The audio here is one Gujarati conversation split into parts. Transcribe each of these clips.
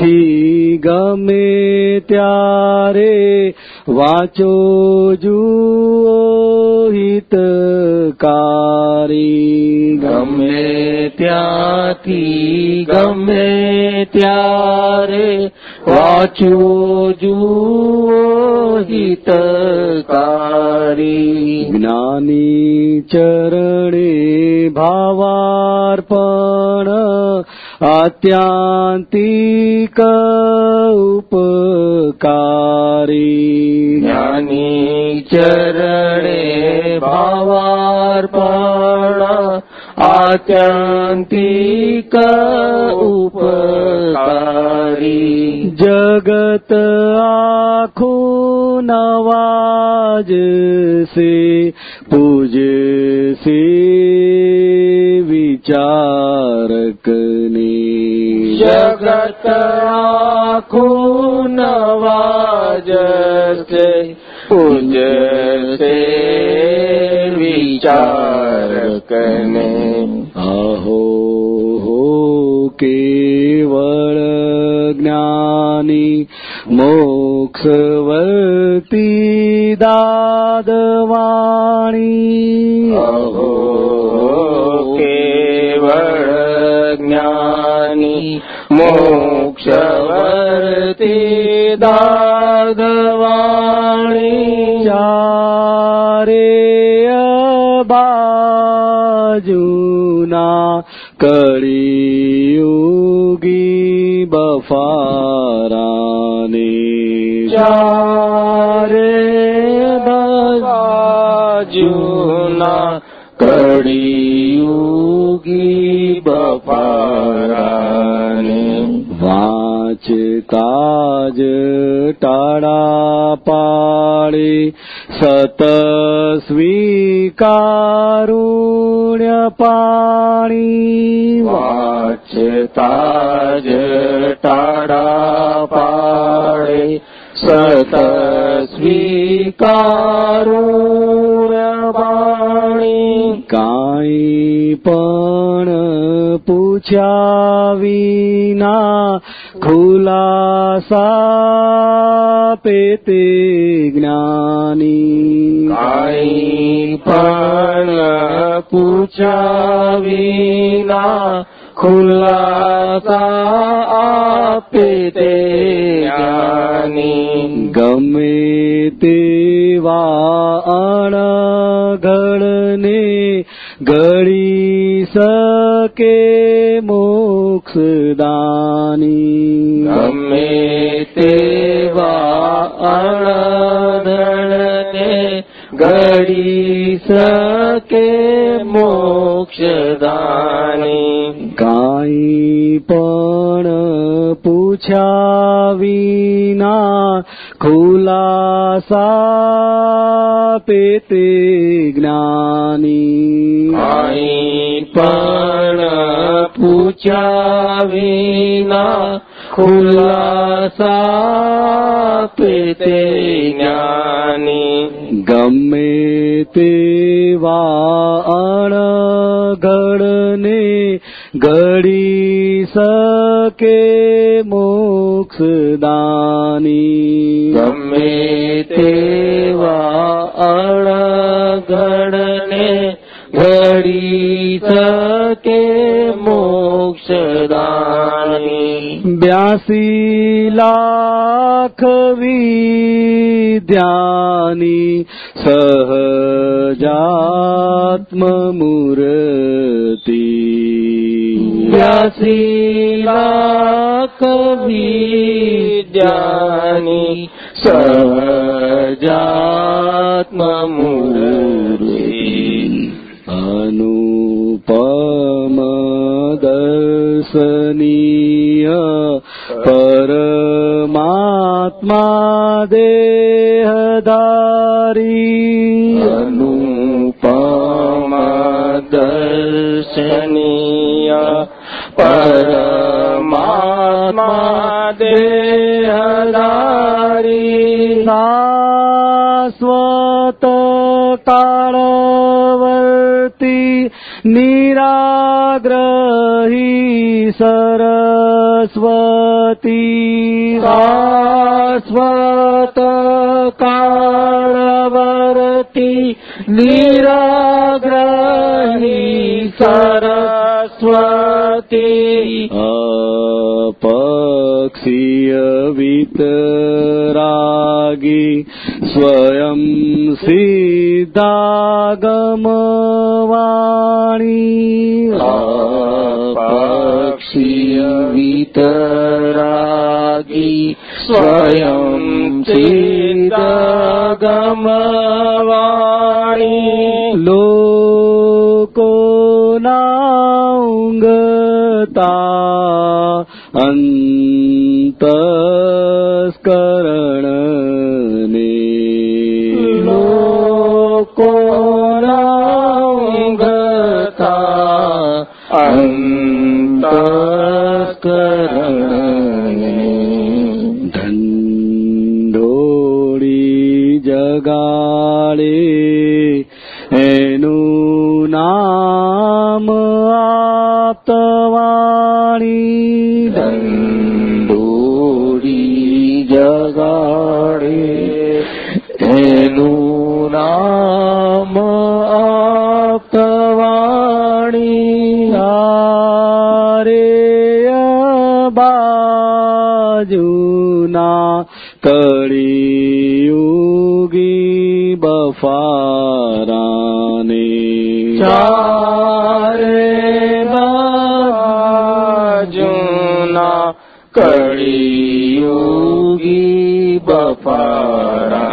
ત્યાંથી ગમે ત્યારે વાંચો જુઓ હિતકારી. ગમે ત્યાંથી ગમે ત્યારે વાંચો જુઓ હિતકારી. જ્ઞાની ચરણે ભાવાર્પણ આત્યાંતિક ઉપકારી જ્ઞાની ચરણે ભાવાર્પણ આત્યંતિક ઉપકારી જગત આખું નવાજશે પૂજશે વિચારકને જગત આખું નવાજશે પૂજશે વિચારકને અહો હો કેવળ જ્ઞાની મોક્ષવર્તી દાદવાણી કેવળ જ્ઞાની મોક્ષવર્તી દાદવાણી ચારે કળિયુગી બફારાને ચારે બાજુના કળિયુગી બફારાને વાંચતા જ ટાળા પાડે સત સ્વીકારુણ્ય પાણી વાંચતા જ ટાળા પાડે સત સ્વીકારું પાણી કાંઈ પણ પૂછ્યા વિના ખુલાસા પેતે જ્ઞાની. કાંઈ પણ પૂછ્યા વિના ખુલાસા આપે તે જ્ઞાની. ગમે તેવા અણઘડને ગળી શકે મોક્ષદાની. ગમે તેવા અણધણને ગળી શકે મોક્ષદાની. કાંઈ પણ પૂછ્યા વિના ખુલાસા પેતે જ્ઞાની કાંઈ પણ પૂછ્યા વિના ખુલાસા પેતે જ્ઞાની ગમે તેવા અણઘડને ઘડી શકે મોક્ષદાની ગમે તેવા અણઘડને ઘડી શકે મોક્ષદાની બ્યાસી લાખ વિદ્યાની સહજાત્મ મૂર્તિ બ્યાસી લાખ વિદ્યાની સહજાત્મ મૂર્તિ અનુપમ દર્શનીય પરમાત્મા દેહધારી અનુપમ દર્શનીય પરમાત્મા દેહધારી નાસ્વત કાળવર્તી નિરાગ્રહી સરસ્વતી શાશ્વત કાળવર્તી નિરાગ્રહી સરસ્વતી અપક્ષીય વિતરાગી સ્વયં સીતાગમવાણી અપક્ષીય વિતરાગી સ્વયં સીતાગમવાણી લોકોના ઊંઘતા અંતસ્કરણને લોકો આપતવાણી દંડોરી જગાડે એનું નામ આપવાણી રે બાજુના કળિયુગી બફારાને. ચારે કળિયુગી બફારાને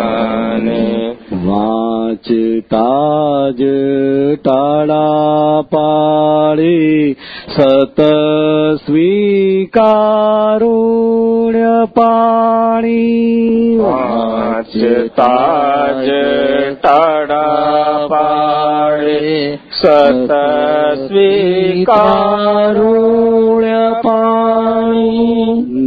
વાંચતા જ ટાળા પાડી સત સ્વીકારુણ્ય પાણી વાંચતા જ ટાળા પાડે સત સ્વીકારુણ્ય પાણી home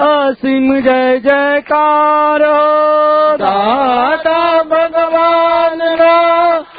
અસીમ જય જયકાર દાતા ભગવાનના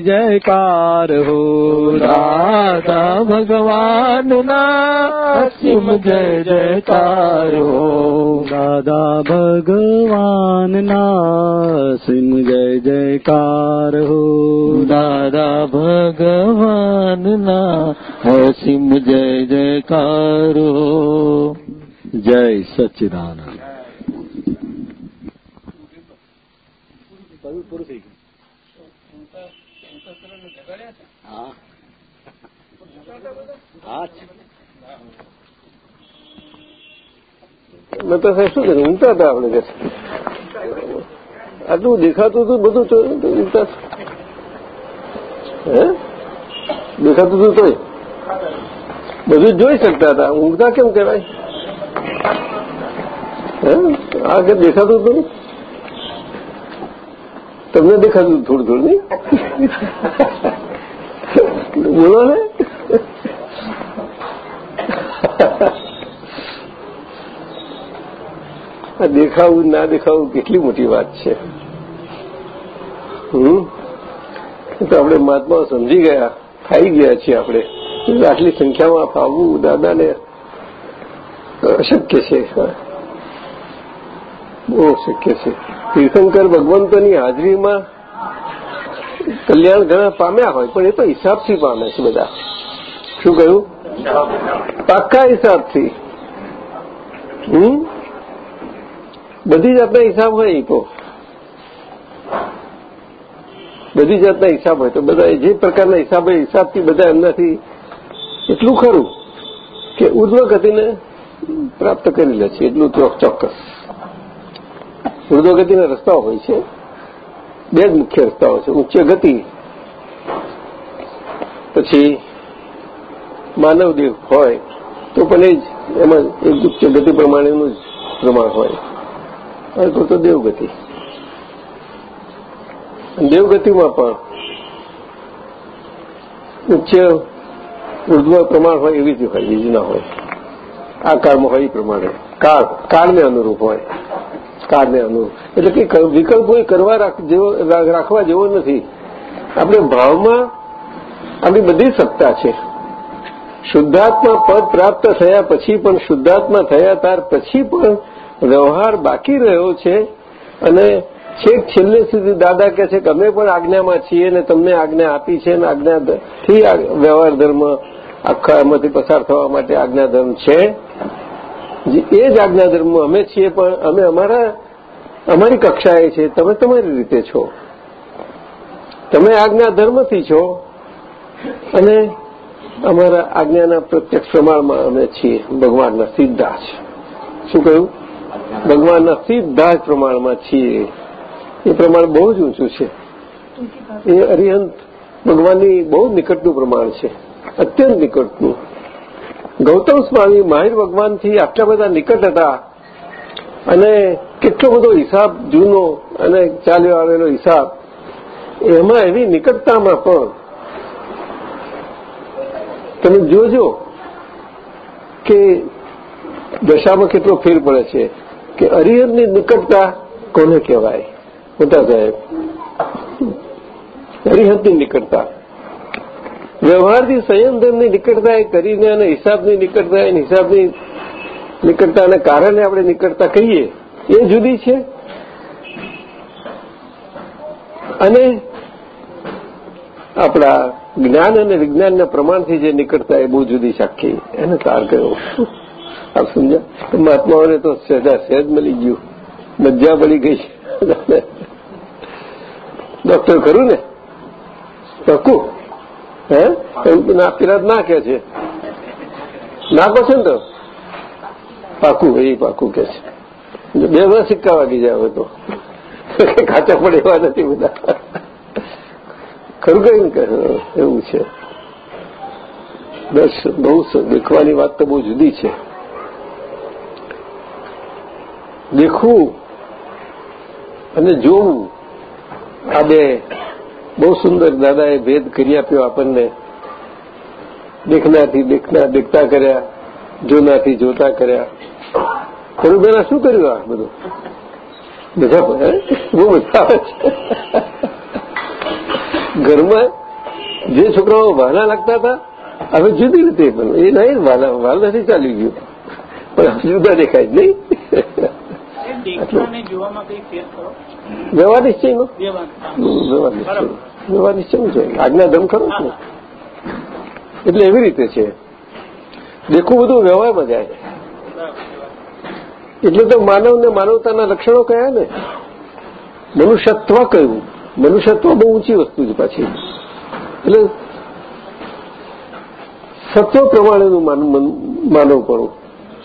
જયકાર હો દાદા ભગવાનના અસીમ જય જયકાર હો દાદા ભગવાનના અસીમ જય જયકાર હો દાદા ભગવાનના અસીમ જય જયકાર હો જય સચ્ચિદાનંદ તો સાહેબ શું કર્યું? ઊંઘતા હતા આપણે કે આટલું દેખાતું હતું બધું ઊંઘતા હે? દેખાતું હતું તોય? બધું જોઈ શકતા હતા. ઊંઘતા કેમ કહેવાય? હે? આ કે દેખાતું હતું? તમને દેખાતું થોડું થોડું નહીં? બોલો ને. આ દેખાવું ના દેખાવું કેટલી મોટી વાત છે. તો આપણે મહાત્માઓ સમજી ગયા, ખાઈ ગયા છીએ આપણે. આટલી સંખ્યામાં ફાવવું દાદાને અશક્ય છે. બહુ શક્ય છે. તીર્થંકર ભગવંતોની હાજરીમાં કલ્યાણ ઘણા પામ્યા હોય, પણ એ તો હિસાબથી પામે છે બધા. શું કહ્યું? પાક્કા હિસાબથી. હમ? બધી જાતના હિસાબ હોય એ તો. બધી જાતના હિસાબ હોય તો બધા જે પ્રકારના હિસાબ હોય હિસાબથી બધા એમનાથી એટલું ખરું કે ઉર્ધ્વ ગતિને પ્રાપ્ત કરી લે છે, એટલું ચોક્કસ. ઉર્ધ્વ ગતિના રસ્તાઓ હોય છે. બે જ મુખ્ય રસ્તાઓ છે, ઉચ્ચ ગતિ. પછી માનવદેવ હોય, તો પણ એ જ, એમાં એક ઉચ્ચ ગતિ પ્રમાણેનું જ પ્રમાણ હોય. તો તો દેવગતિ. દેવગતિમાં પણ ઉચ્ચ ઉર્ધ્વ પ્રમાણ હોય એવી જ હોય, બીજી ના હોય. આ કાળમાં હોય એ પ્રમાણે. કાળ, કાળને અનુરૂપ હોય. કાળને અનુરૂપ એટલે કે વિકલ્પો કરવા રાખવા જેવો નથી. આપણે ભાવમાં આપણી બધી સત્તા છે. શુદ્ધાત્મા પદ પ્રાપ્ત થયા પછી પણ શુદ્ધાત્મા થયા ત્યાર પછી પણ વ્યવહાર બાકી રહ્યો છે. અને છેક છેલ્લે સુધી દાદા કહે છે કે અમે પણ આજ્ઞામાં છીએ અને તમને આજ્ઞા આપી છે અને આજ્ઞાથી વ્યવહાર ધર્મ આખા એમાંથી પસાર થવા માટે આજ્ઞા ધર્મ છે. એ જ આજ્ઞા ધર્મ અમે છીએ, પણ અમે અમારા, અમારી કક્ષાએ છે તમે તમારી રીતે છો. તમે આજ્ઞા ધર્મથી છો અને અમારા આજ્ઞાના પ્રત્યક્ષ પ્રમાણમાં અમે છીએ. ભગવાનના સીધા જ. શું કહ્યું? ભગવાનના સીધા જ પ્રમાણમાં છીએ. એ પ્રમાણ બહુ જ ઊંચું છે. એ અરિહંત ભગવાનની બહુ નિકટનું પ્રમાણ છે. અત્યંત નિકટનું. ગૌતમ સ્વામી માહિર ભગવાનથી આટલા બધા નિકટ હતા અને કેટલો બધો હિસાબ જૂનો અને ચાલ્યો આવેલો હિસાબ, એમાં એવી નિકટતામાં પણ તમે જોજો કે દશામાં કેટલો ફેર પડે છે કે અરિહંતની નિકટતા કોને કહેવાય? મોટા સાહેબ, અરિહંતની નિકટતા. વ્યવહારથી સંયમ તેમની નિકટતા એ કરીને અને હિસાબની નિકટતા એ હિસાબની નિકટતાને કારણે આપણે નિકટતા કહીએ, એ જુદી છે. અને આપણા જ્ઞાન અને વિજ્ઞાનના પ્રમાણથી જે નિકટતા એ બહુ જુદી છે એને તાર કર્યો. આપ સમજ્યા? મહાત્માઓને તો સહેજા સહેજ મળી ગયું. મજા મળી ગઈ. ડોક્ટર ખરું ને? પાકું હે? ના પેલા ના કે છે. ના કહો છે ને તો? પાકું, એ પાકું કે છે. બે બધા સિક્કા વાગી જાય હવે તો. કાચા પડે એવા નથી બધા. ખરું કઈ કે એવું છે. બસ, બહુ દેખવાની વાત તો બહુ જુદી છે. દેખવું અને જોવું આ બે બહુ સુંદર દાદાએ ભેદ કરી આપ્યો આપણને. દેખનાથી દેખના, દેખતા કર્યા, જોનાથી જોતા કર્યા. ખરું બેના શું કર્યું આ બધું? બધા બહુ મજા આવે છે. ઘરમાં જે છોકરાઓ વહાલા લાગતા હતા, હવે જુદી રીતે એ નહીં વહાલા વહાલ નથી ચાલી ગયું. પણ જુદા દેખાય નહીં? વ્યવહાર નિશ્ચયનો વ્યવહાર નિશ્ચય વ્યવહાર નિશ્ચયનું છે આજ્ઞા ધર્મ ખરો ને એટલે એવી રીતે છે. દેખવું બધું વ્યવહારમાં જાય. એટલે તો માનવને માનવતાના લક્ષણો કયા ને? મનુષ્યત્વ કહ્યું મનુષ્યત્વ બહુ ઊંચી વસ્તુ છે પાછી. એટલે સત્વ પ્રમાણેનું માનવ પડું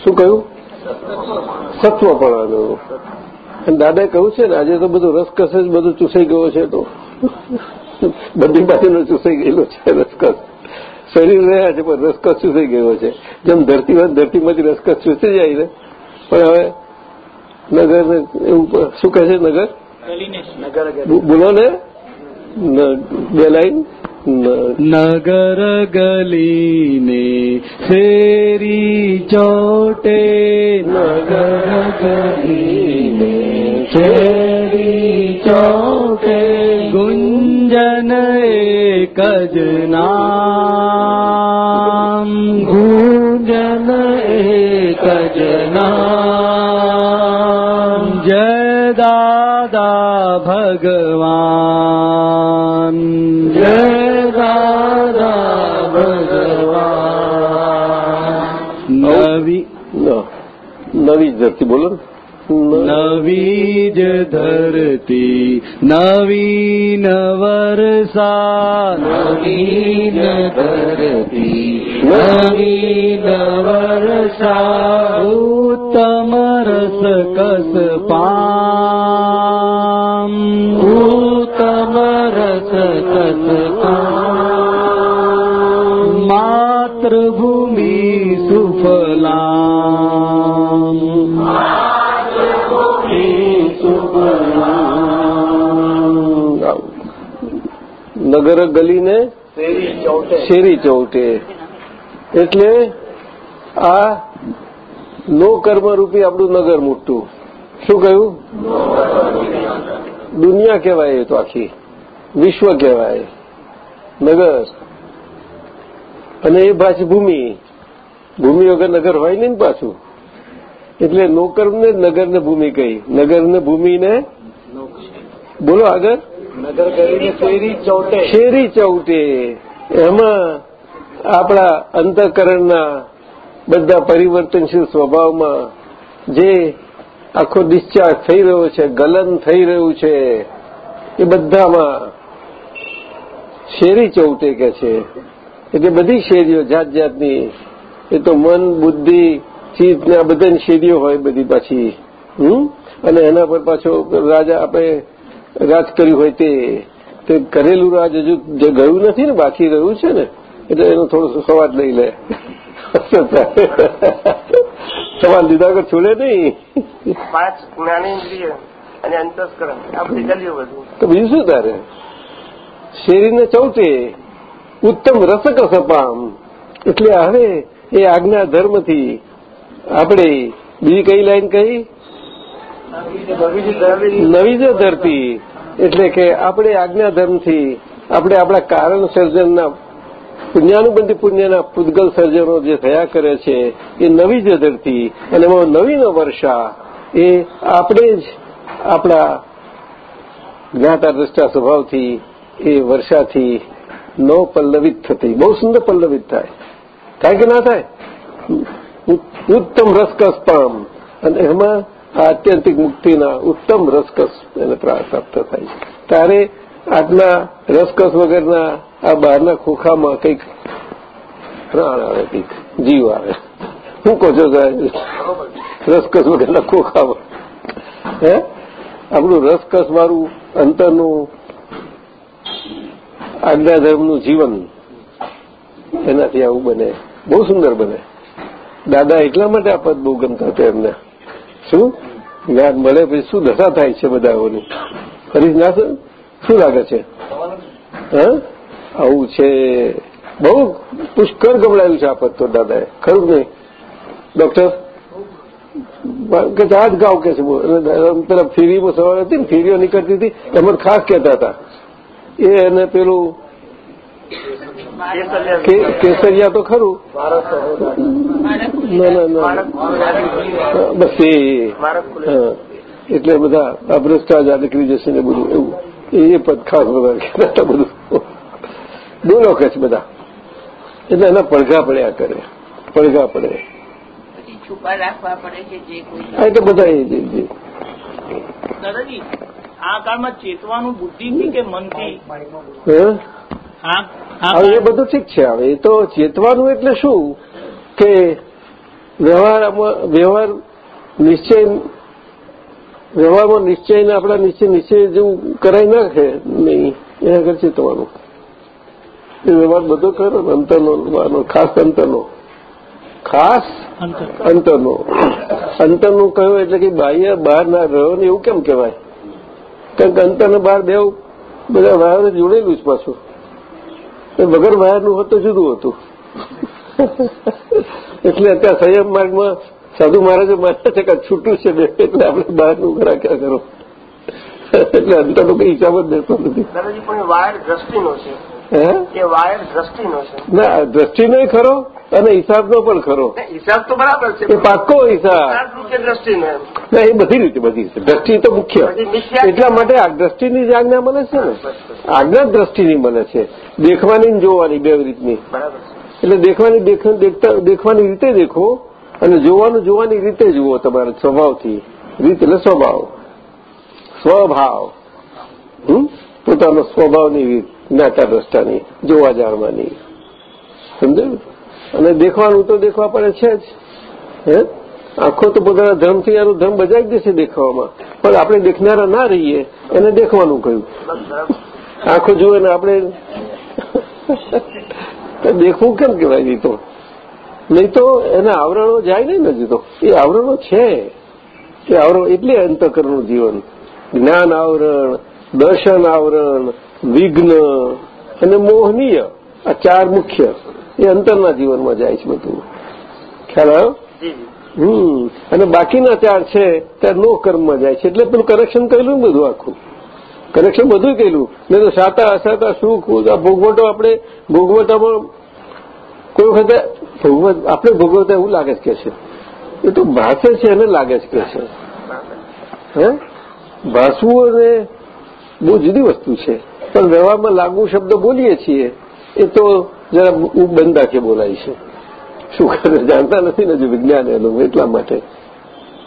શું કહ્યું? સત્વ અને દાદાએ કહ્યું છે ને આજે તો બધું રસકસ જ બધું ચૂસાઈ ગયો છે તો. બધી બાજુનો ચૂસાઈ ગયેલો છે રસકસ શરીર રહ્યા છે પણ રસકસ ચૂસાઈ ગયો છે. જેમ ધરતી હોય ધરતીમાંથી રસકસ ચૂસી જાય ને. પણ હવે નગર ને એવું શું કહે છે નગર? બોલો ને બે લાઈન ન- નગર ગલીને શેરી ચોટે નગર ગલીને શેરી ચોટે ગુંજન એક જ નામ ગુંજન એક જ નામ જય દાદા નવી જ ધરતી બોલો નવી જ ધરતી નવીન વર્ષા નવીન ધરતી નવીન નવર ઉત્તમ રસ કસ પામ. ઉત્તમ રસ કસ પામ. માતૃભૂમિ સુફલામ. નગર ગલીને શેરી ચૌટે. એટલે આ નો કર્મ રૂપી આપણું નગર મોટું. શું કહ્યું? દુનિયા કહેવાય એ તો આખી. વિશ્વ કહેવાય. નગર. અને એ પાછી ભૂમિ. ભૂમિ વગર નગર હોય નહીં પાછું. એટલે નોકરને નગરને ભૂમિ કહી. નગરને ભૂમિને બોલો આગળ. નગર શેરી ચૌટે. શેરી ચૌટે. એમાં આપણા અંતઃકરણના બધા પરિવર્તનશીલ સ્વભાવમાં જે આખો ડિસ્ચાર્જ થઈ રહ્યો છે, ગલન થઈ રહ્યું છે, એ બધામાં શેરી ચૌટે કે છે. એટલે બધી શેરીઓ જાત જાતની એ તો મન, બુદ્ધિ ચીજ ને આ બધાની શેરીઓ હોય બધી પાછી. હમ? અને એના પર પાછો રાજા આપણે રાજ કર્યું હોય તે તે કરેલું રાજ હજુ જે ગયું નથી ને બાકી રહ્યું છે ને એટલે એનો થોડો સવાદ લઈ લે. સવાલ લીધા વગર છોડે નહીં. પાંચ જ્ઞાનેન્દ્રિય અને અંતસ્કરણ આ બધી બધું. તો બીજું શું તારે? શેરીને ચૌથે ઉત્તમ રસક સપામ એટલે હવે એ આજ્ઞા ધર્મથી આપણે બીજી કઈ લાઈન કહી? નવી જ ધરતી, એટલે કે આપણે આજ્ઞાધર્મથી આપણે આપણા કારણ સર્જનના, પુણ્યાનુબંધી પુણ્યના પૂદગલ સર્જનો જે થયા કરે છે, એ નવી જ ધરતી, અને એમાં નવીન વર્ષા, એ આપણે જ આપણા જ્ઞાતા દ્રષ્ટા સ્વભાવથી, એ વર્ષાથી નો પલ્લવિત થતી, બહુ સુંદર પલ્લવિત થાય. થાય કે ના થાય? ઉત્તમ રસકસ પામ અને એમાં આ આત્યંતિક મુક્તિના ઉત્તમ રસકસ એને પ્રાપ્ત થાય છે. તારે આજના રસકસ વગરના આ બહારના ખોખામાં કંઈક પ્રાણ આવે, કંઈક જીવ આવે. શું કહો છો રસકસ વગરના ખોખામાં. હે? આપણું રસકસ વાળું અંતરનું આજ્ઞા ધર્મનું જીવન એનાથી આવું બને. બહુ સુંદર બને. દાદા એટલા માટે આ પદ બહુ ગમતા હતા એમને. શું? જ્ઞાન મળે પછી શું દશા થાય છે બધાઓની? ફરી ના શું? લાગે છે? આવું છે. બહુ પુષ્કળ ગમડાયું છે આ પત્તો દાદાએ. ખરું નહીં? ડોક્ટર? કે આ જ ગાવ કે છે. પેલા ફેરીમાં સવાર હતી ને, ફેરીઓ નીકળતી હતી. એમાં ખાસ કહેતા હતા. એ એને પેલું કેસરિયા તો ખરું. ના ના ના. બસ એ એટલે બધા આ ભ્રષ્ટાચાર નીકળી જશે ને બધું એવું. એ પદ ખાસ બધા કહેતા હતા બધું. બોલો કે છે બધા. એટલે એના પડઘા પડ્યા કરે. પડઘા પડે. છુપા રાખવા પડે જે કોઈ એટલે બધા એ જે દાદાજી આ કાળમાં ચેતવાનું બુદ્ધિથી કે મનથી? આ હવે એ બધું ઠીક છે. હવે એ તો ચેતવાનું એટલે શું? કે વ્યવહારમાં વ્યવહાર નિશ્ચય વ્યવહારમાં નિશ્ચયને આપણા નિશ્ચય નિશ્ચય જેવું કરાઈ નાખે નહીં એના આગળ ચેતવાનું. એ વ્યવહાર બધો કરો ને અંતરનો ખાસ અંતરનો. ખાસ અંતરનો. અંતરનું. કહ્યું એટલે કે બાહ્ય બહાર ના રહ્યો ને એવું કેમ કહેવાય? કારણ કે અંતર બહાર બે બધા વાયર જોડેલું જ પાછું. એ વગર વાયરનું હોત તો જુદું હતું. એટલે અત્યારે સંયમ માર્ગમાં સાધુ મહારાજે માને છે કે છૂટું છે બે, એટલે આપણે બહારનું રાખ્યા કરો. એટલે અંતરનો કઈ હિસાબ જ દેતો નથી. દાદાજી, પણ વાયર દ્રષ્ટિનો છે. એ વાયર દ્રષ્ટિનો છે. ના દ્રષ્ટિનો ખરો અને હિસાબનો પણ ખરો. હિસાબ તો બરાબર છે એ પાક્કો હિસાબ. દ્રષ્ટિનો ના એ બધી રીતે બધી રીતે. દ્રષ્ટિ તો મુખ્ય. એટલા માટે આ દ્રષ્ટિની જ આજ્ઞા મળે છે ને. આજ્ઞા દ્રષ્ટિની મળે છે. દેખવાની ને જોવાની બે રીતની. બરાબર એટલે દેખવાની દેખવાની રીતે દેખો અને જોવાનું જોવાની રીતે જુઓ તમારા સ્વભાવથી. રીત એટલે સ્વભાવ. સ્વભાવ? પોતાનો સ્વભાવની રીત. જ્ઞાતા દ્રષ્ટાની જોવા જાણવાની સમજાયું? અને દેખવાનું તો દેખવા પડે છે જ. હે? આખો તો પોતાના ધર્મથી એનું ધર્મ બજાવી દેશે દેખાવામાં. પણ આપણે દેખનારા ના રહીએ, એને દેખવાનું કહ્યું. આંખો જુએ ને આપણે. દેખવું કેમ કહેવાય નહીં તો? નહીં તો એના આવરણો જાય નહીં નથી તો. એ આવરણો છે. એ આવરણ એટલે અંતકરણનું જીવન. જ્ઞાન આવરણ, દર્શન આવરણ વિઘ્ન અને મોહનીય આ ચાર મુખ્ય એ અંતરના જીવનમાં જાય છે બધું. ખ્યાલ આવ્યો? હમ. અને બાકીના ચાર છે ત્યાં નો કર્મમાં જાય છે. એટલે પેલું કરેક્શન કરેલું ને બધું આખું. કરેક્શન બધું કરેલું. નહીં તો સાતા અસાતા સુખ આ ભોગવટો આપણે ભોગવટામાં કોઈ વખતે ભોગવત આપણે ભોગવતા એવું લાગે જ કે છે. એ તો ભાષે છે એને લાગે જ કે છે. હે? ભાસવું અને બહુ જુદી વસ્તુ છે. પણ વ્યવહારમાં લાગુ શબ્દ બોલીએ છીએ, એ તો જરા બંધ રાખે બોલાય છે. શું કરે? જાણતા નથી ને વિજ્ઞાન એનું, એટલા માટે.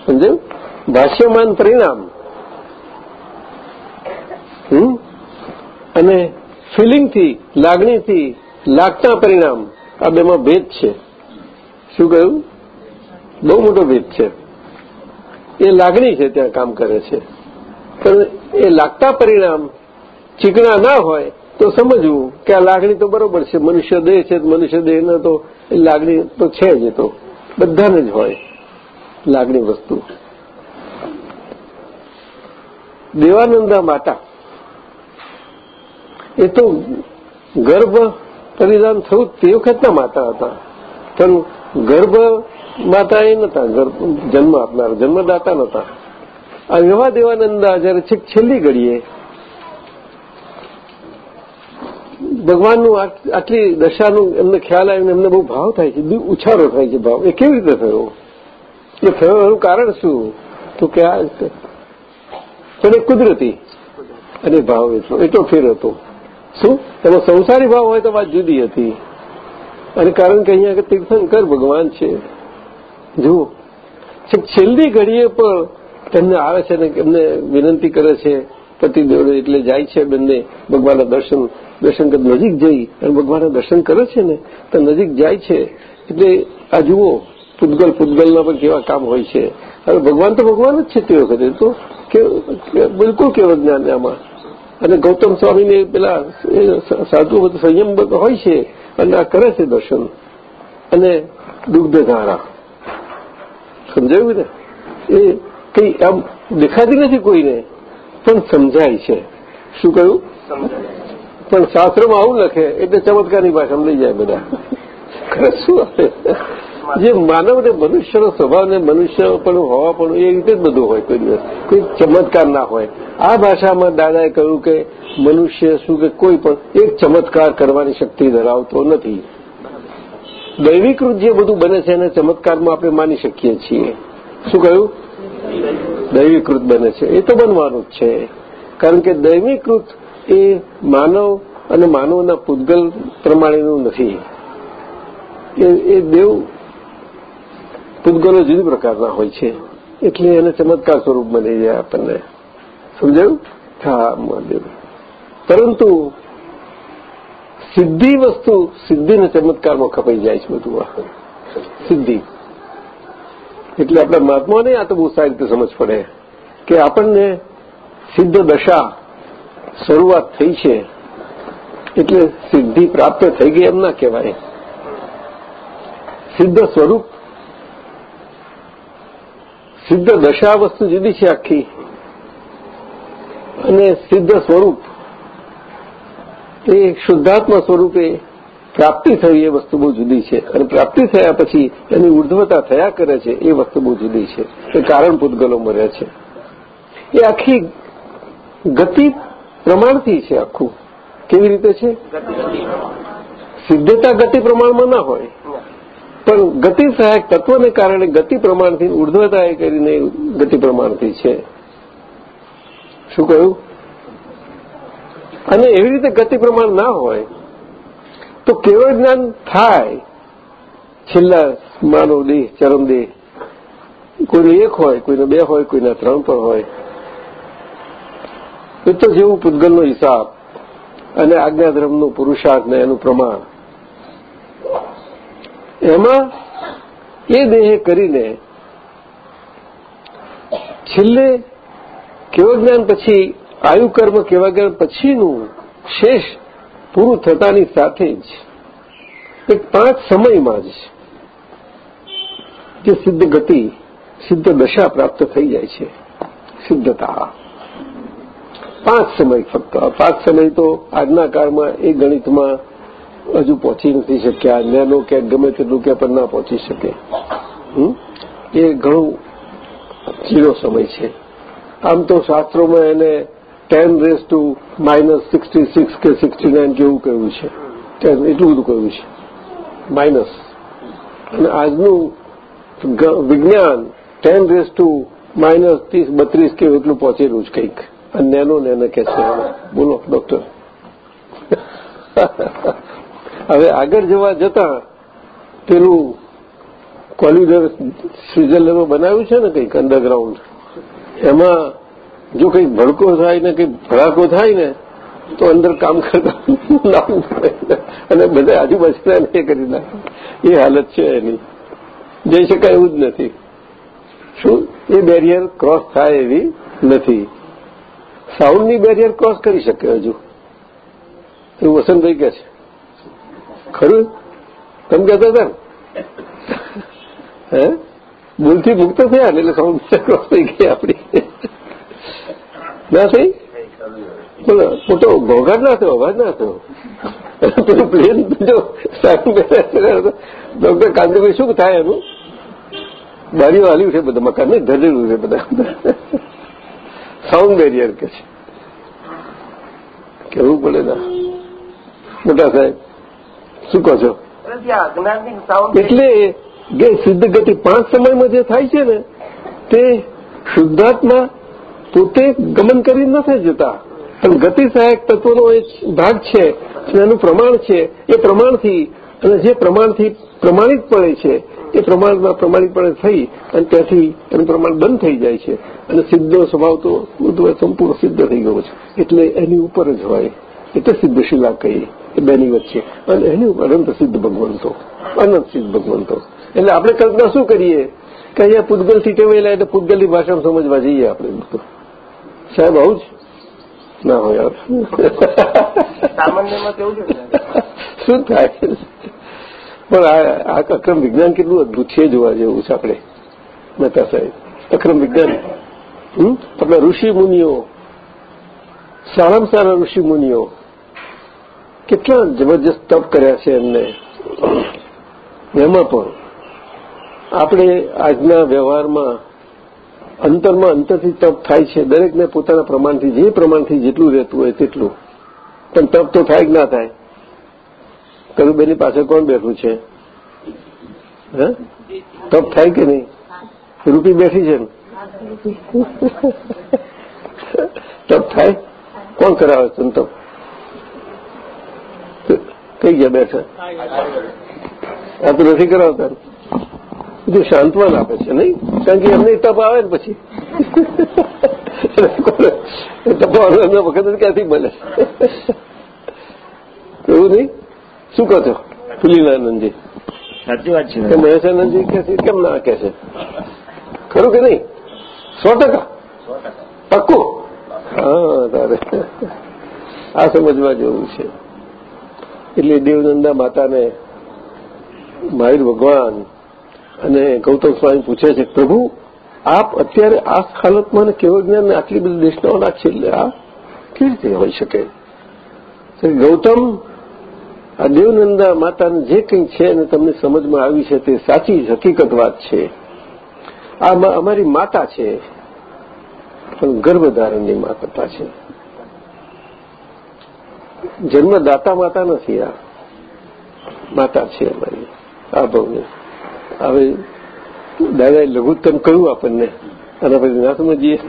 સમજાયું? ભાષ્યમાન પરિણામ? અને ફિલિંગથી લાગણીથી લાગતા પરિણામ, આ બેમાં ભેદ છે. શું કહ્યું? બહુ મોટો ભેદ છે. એ લાગણી છે ત્યાં કામ કરે છે. પણ એ લાગતા પરિણામ ચીકણા ના હોય તો સમજવું કે આ લાગણી તો બરોબર છે. મનુષ્ય દેહ છે મનુષ્ય દેહનો તો એ લાગણી તો છે જ એ તો. બધાને જ હોય લાગણી વસ્તુ. દેવાનંદા માતા એ તો ગર્ભ પરિધાન થયું તે વખતના માતા હતા. પણ ગર્ભ માતા એ નતા. જન્મ આપનાર જન્મદાતા નતા. આ એવા દેવાનંદા જયારે છેક છેલ્લી ઘડીએ ભગવાનનું આટલી દશાનું એમને ખ્યાલ આવીને એમને બહુ ભાવ થાય છે ઉછારો થાય છે ભાવ. એ કેવી રીતે થયો? એ થયો એનું કારણ શું? તો કે આ પણ કુદરતી અને ભાવ એટલો ફેર હતો. શું? એમાં સંસારી ભાવ હોય તો વાત જુદી હતી. અને કારણ કે અહીંયા તીર્થંકર ભગવાન છે. જુઓ. છેલ્લી ઘડીએ પણ તેમને આવે છે ને એમને વિનંતી કરે છે પતિદેવ એટલે જાય છે બંને ભગવાનના દર્શન દર્શન નજીક જઈ અને ભગવાનના દર્શન કરે છે ને, તો નજીક જાય છે. એટલે આ જુઓ, પૂતગલ પૂતગલના પણ કેવા કામ હોય છે. હવે ભગવાન તો ભગવાન જ છે તે વખતે તો, કે- બિલકુલ કેવું જ્ઞાન આમાં. અને ગૌતમ સ્વામીને પેલા સાધુ બધું સંયમ હોય છે અને આ કરે છે દર્શન. અને દુગ્ધધારા. સમજાયું ને? એ કઈ આમ દેખાતી નથી કોઈને. પણ સમજાય છે. શું કહ્યું? પણ શાસ્ત્રોમાં આવું લખે એટલે ચમત્કારની ભાષામાં લઈ જાય બધા. ખરે શું જે માનવ ને મનુષ્યનો સ્વભાવ ને મનુષ્ય પણ હોવા પણ એ રીતે જ બધું હોય કોઈ દિવસ. કોઈ ચમત્કાર ના હોય. આ ભાષામાં દાદાએ કહ્યું કે મનુષ્ય શું કે કોઈ પણ એક ચમત્કાર કરવાની શક્તિ ધરાવતો નથી. દૈવિકૃત જે બધું બને છે એને ચમત્કારમાં આપણે માની શકીએ છીએ. શું કહ્યું? દૈવીકૃત બને છે. એ તો બનવાનું જ છે. કારણ કે દૈવીકૃત એ માનવ અને માનવના પૂતગલ પ્રમાણેનું નથી. એ દેવ પૂતગલો જુદી પ્રકારના હોય છે. એટલે એને ચમત્કાર સ્વરૂપ બની જાય આપણને. સમજાયું? હા પરંતુ સિદ્ધિ વસ્તુ સિદ્ધિને ચમત્કારમાં ખપાઈ જાય છે બધું સિદ્ધિ. એટલે આપણા મહાત્માને આ તો બહુ સારી રીતે સમજ પડે કે આપણને સિદ્ધ દશા શરૂઆત થઈ છે એટલે સિદ્ધિ પ્રાપ્ત થઈ ગઈ એમ ના કહેવાય. સિદ્ધ સ્વરૂપ, સિદ્ધ દશા વસ્તુ જુદી છે આખી. અને સિદ્ધ સ્વરૂપ એ શુદ્ધાત્મા સ્વરૂપે પ્રાપ્તિ થઈ એ વસ્તુ બહુ જુદી છે. અને પ્રાપ્તિ થયા પછી એની ઉર્ધ્વતા થયા કરે છે એ વસ્તુ બહુ જુદી છે. એ કારણ પૂતગલો મર્યા છે. એ આખી ગતિ પ્રમાણથી છે આખું. કેવી રીતે છે? સિદ્ધતા ગતિ પ્રમાણમાં ના હોય. પણ ગતિ સહાયક તત્વને કારણે ગતિ પ્રમાણથી ઉર્ધ્વતા એ કરીને ગતિ પ્રમાણથી છે. શું કહ્યું? અને એવી રીતે ગતિ પ્રમાણ ના હોય તો કેવળ જ્ઞાન થાય? છેલ્લા માનવ દેહ, ચરમ દેહ. કોઈને એક હોય, કોઈને બે હોય, કોઈના ત્રણ પર હોય. એ તો જેવું પૂતગલનો હિસાબ અને આજ્ઞાધર્મનું પુરુષાર્થ ને એનું પ્રમાણ. એમાં એ દેહે કરીને છેલ્લે કેવળ જ્ઞાન પછી આયુ કર્મ કેવા જ્ઞાન પછીનું શેષ પૂરું થતાની સાથે જ, એક પાંચ સમયમાં જ જે સિદ્ધ ગતિ, સિદ્ધ દશા પ્રાપ્ત થઈ જાય છે, સિદ્ધતા. પાંચ સમય ફક્ત. પાંચ સમય તો આજના કાળમાં એ ગણિતમાં હજુ પહોંચી નથી શક્યા. નેનો ક્યાંક ગમે તેટલું ક્યાં પણ ના પહોંચી શકે. એ ઘણું ચીરો સમય છે. આમ તો શાસ્ત્રોમાં એને ten raise to minus sixty six કે સિક્સટી નાઇન કેવું કહ્યું છે. ટેન એટલું બધું કહ્યું છે. માઇનસ. અને આજનું વિજ્ઞાન ટેન રેસ ટુ માઇનસ ત્રીસ બત્રીસ કે એટલું પહોંચેલું જ કંઈક. અને નેનો નેને કે છે. બોલો, ડોક્ટર. હવે આગળ જવા જતા પેલું કોલ્યુડર સ્વિટરલેન્ડમાં બનાવ્યું છે ને કંઈક અંડરગ્રાઉન્ડ? એમાં જો કંઈક ભડકો થાય ને કંઈક ભડાકો થાય ને, તો અંદર કામ કરતા લાવવું પડે અને બધા આજુબાજુના એ કરી નાખે. એ હાલત છે એની. જઈ શકાય એવું જ નથી. શું? એ બેરિયર ક્રોસ થાય એવી નથી. સાઉન્ડની બેરિયર ક્રોસ કરી શકે હજુ. એવું વસંતભાઈ કે છે. ખરું? તમે કહેતા હતા હે? ભૂલથી મુક્ત થયા ને એટલે સાઉન્ડ ક્રોસ થઈ ગઈ આપણી. ના થઈ? બોલો મોટો ઘોઘાટ ના થયો અવાજ ના થયો. પેલું પ્લેન જો ડોક્ટર કાંતિભાઈ શું થાય એનું? બારીઓ હાલ્યું છે બધા મકાન ને ધરેલું છે બધા. સાઉન્ડ બેરિયર કે છે. કેવું પડે ના? મોટા સાહેબ શું કહો છો? એટલે જે સિદ્ધ ગતિ પાંચ સમયમાં જે થાય છે ને તે શુદ્ધાત્મા પોતે ગમન કરી નથી જતા. પણ ગતિ સહાયક તત્વનો એક ભાગ છે એનું પ્રમાણ છે, એ પ્રમાણથી, અને જે પ્રમાણથી પ્રમાણિત પડે છે, એ પ્રમાણમાં પ્રમાણિતપણે થઈ, અને ત્યાંથી એનું પ્રમાણ બંધ થઈ જાય છે. અને સિદ્ધનો સ્વભાવ તો સંપૂર્ણ સિદ્ધ થઈ ગયો છે. એટલે એની ઉપર જ હોય. એટલે સિદ્ધશિલા કહીએ, એ બેની વચ્ચે. અને એની અનંત સિદ્ધ ભગવંતો, અનંત સિદ્ધ ભગવંતો. એટલે આપણે કલ્પના શું કરીએ? કે અહીંયા પૂતગલથી ટેવાયેલા એટલે પૂતગલની ભાષામાં સમજવા જઈએ આપણે. બધું સાહેબ આવું જ? ના હોય સામાન્યમાં કેવું શું થાય? પણ આ અક્રમ વિજ્ઞાન કેટલું અદભુત છે જોવા જેવું છે આપણે મહેતા સાહેબ. અક્રમ વિજ્ઞાન? આપણા ઋષિ મુનિઓ સારામાં સારા ઋષિ મુનિઓ કેટલા જબરજસ્ત તપ કર્યા છે એમને. એમાં પણ આપણે આજના વ્યવહારમાં અંતરમાં અંતરથી તપ થાય છે. દરેકને પોતાના પ્રમાણથી, જે પ્રમાણથી જેટલું રહેતું હોય તેટલું. પણ તપ તો થાય કે ના થાય? કરુબેની પાસે કોણ બેઠું છે? હે? તપ થાય કે નહીં? રૂપી બેઠી છે ને? તપ થાય? કોણ કરાવે છે તપ? કઈ ગયા બેઠા? આ તો નથી કરાવતા બધું શાંતવાન આપે છે નહીં? કારણ કે એમની તપ આવે ને પછી. તપવાનું એમના વખત જ ક્યાંથી મળે? એવું નહીં? શું કહો છો ફુલીનાનંદજી? સાચી વાત છે. કે મહેશાનંદજી કે છે કેમ ના કે છે? ખરું કે નહીં? સો ટકા? પક્કું? હા તારે. આ સમજવા જેવું છે. એટલે દેવનંદા માતાને મહાવીર ભગવાન અને ગૌતમ સ્વામી પૂછે છે, પ્રભુ, આપ અત્યારે આ હાલતમાં કેવો જ્ઞાન આટલી બધી દેશનાઓના છેલ્લે આ કેવી રીતે હોઈ શકે? ગૌતમ, આ દેવનંદા માતાને જે કંઈ છે અને તમને સમજમાં આવી છે તે સાચી હકીકત વાત છે. આ અમારી માતા છે, પણ ગર્ભધારણની માતા છે. જન્મદાતા માતા નથી આ. માતા છે અમારી, આ ભવને. હવે દાદાએ લઘુત્તમ કહ્યું આપણને. અને પછી ના સમજીએ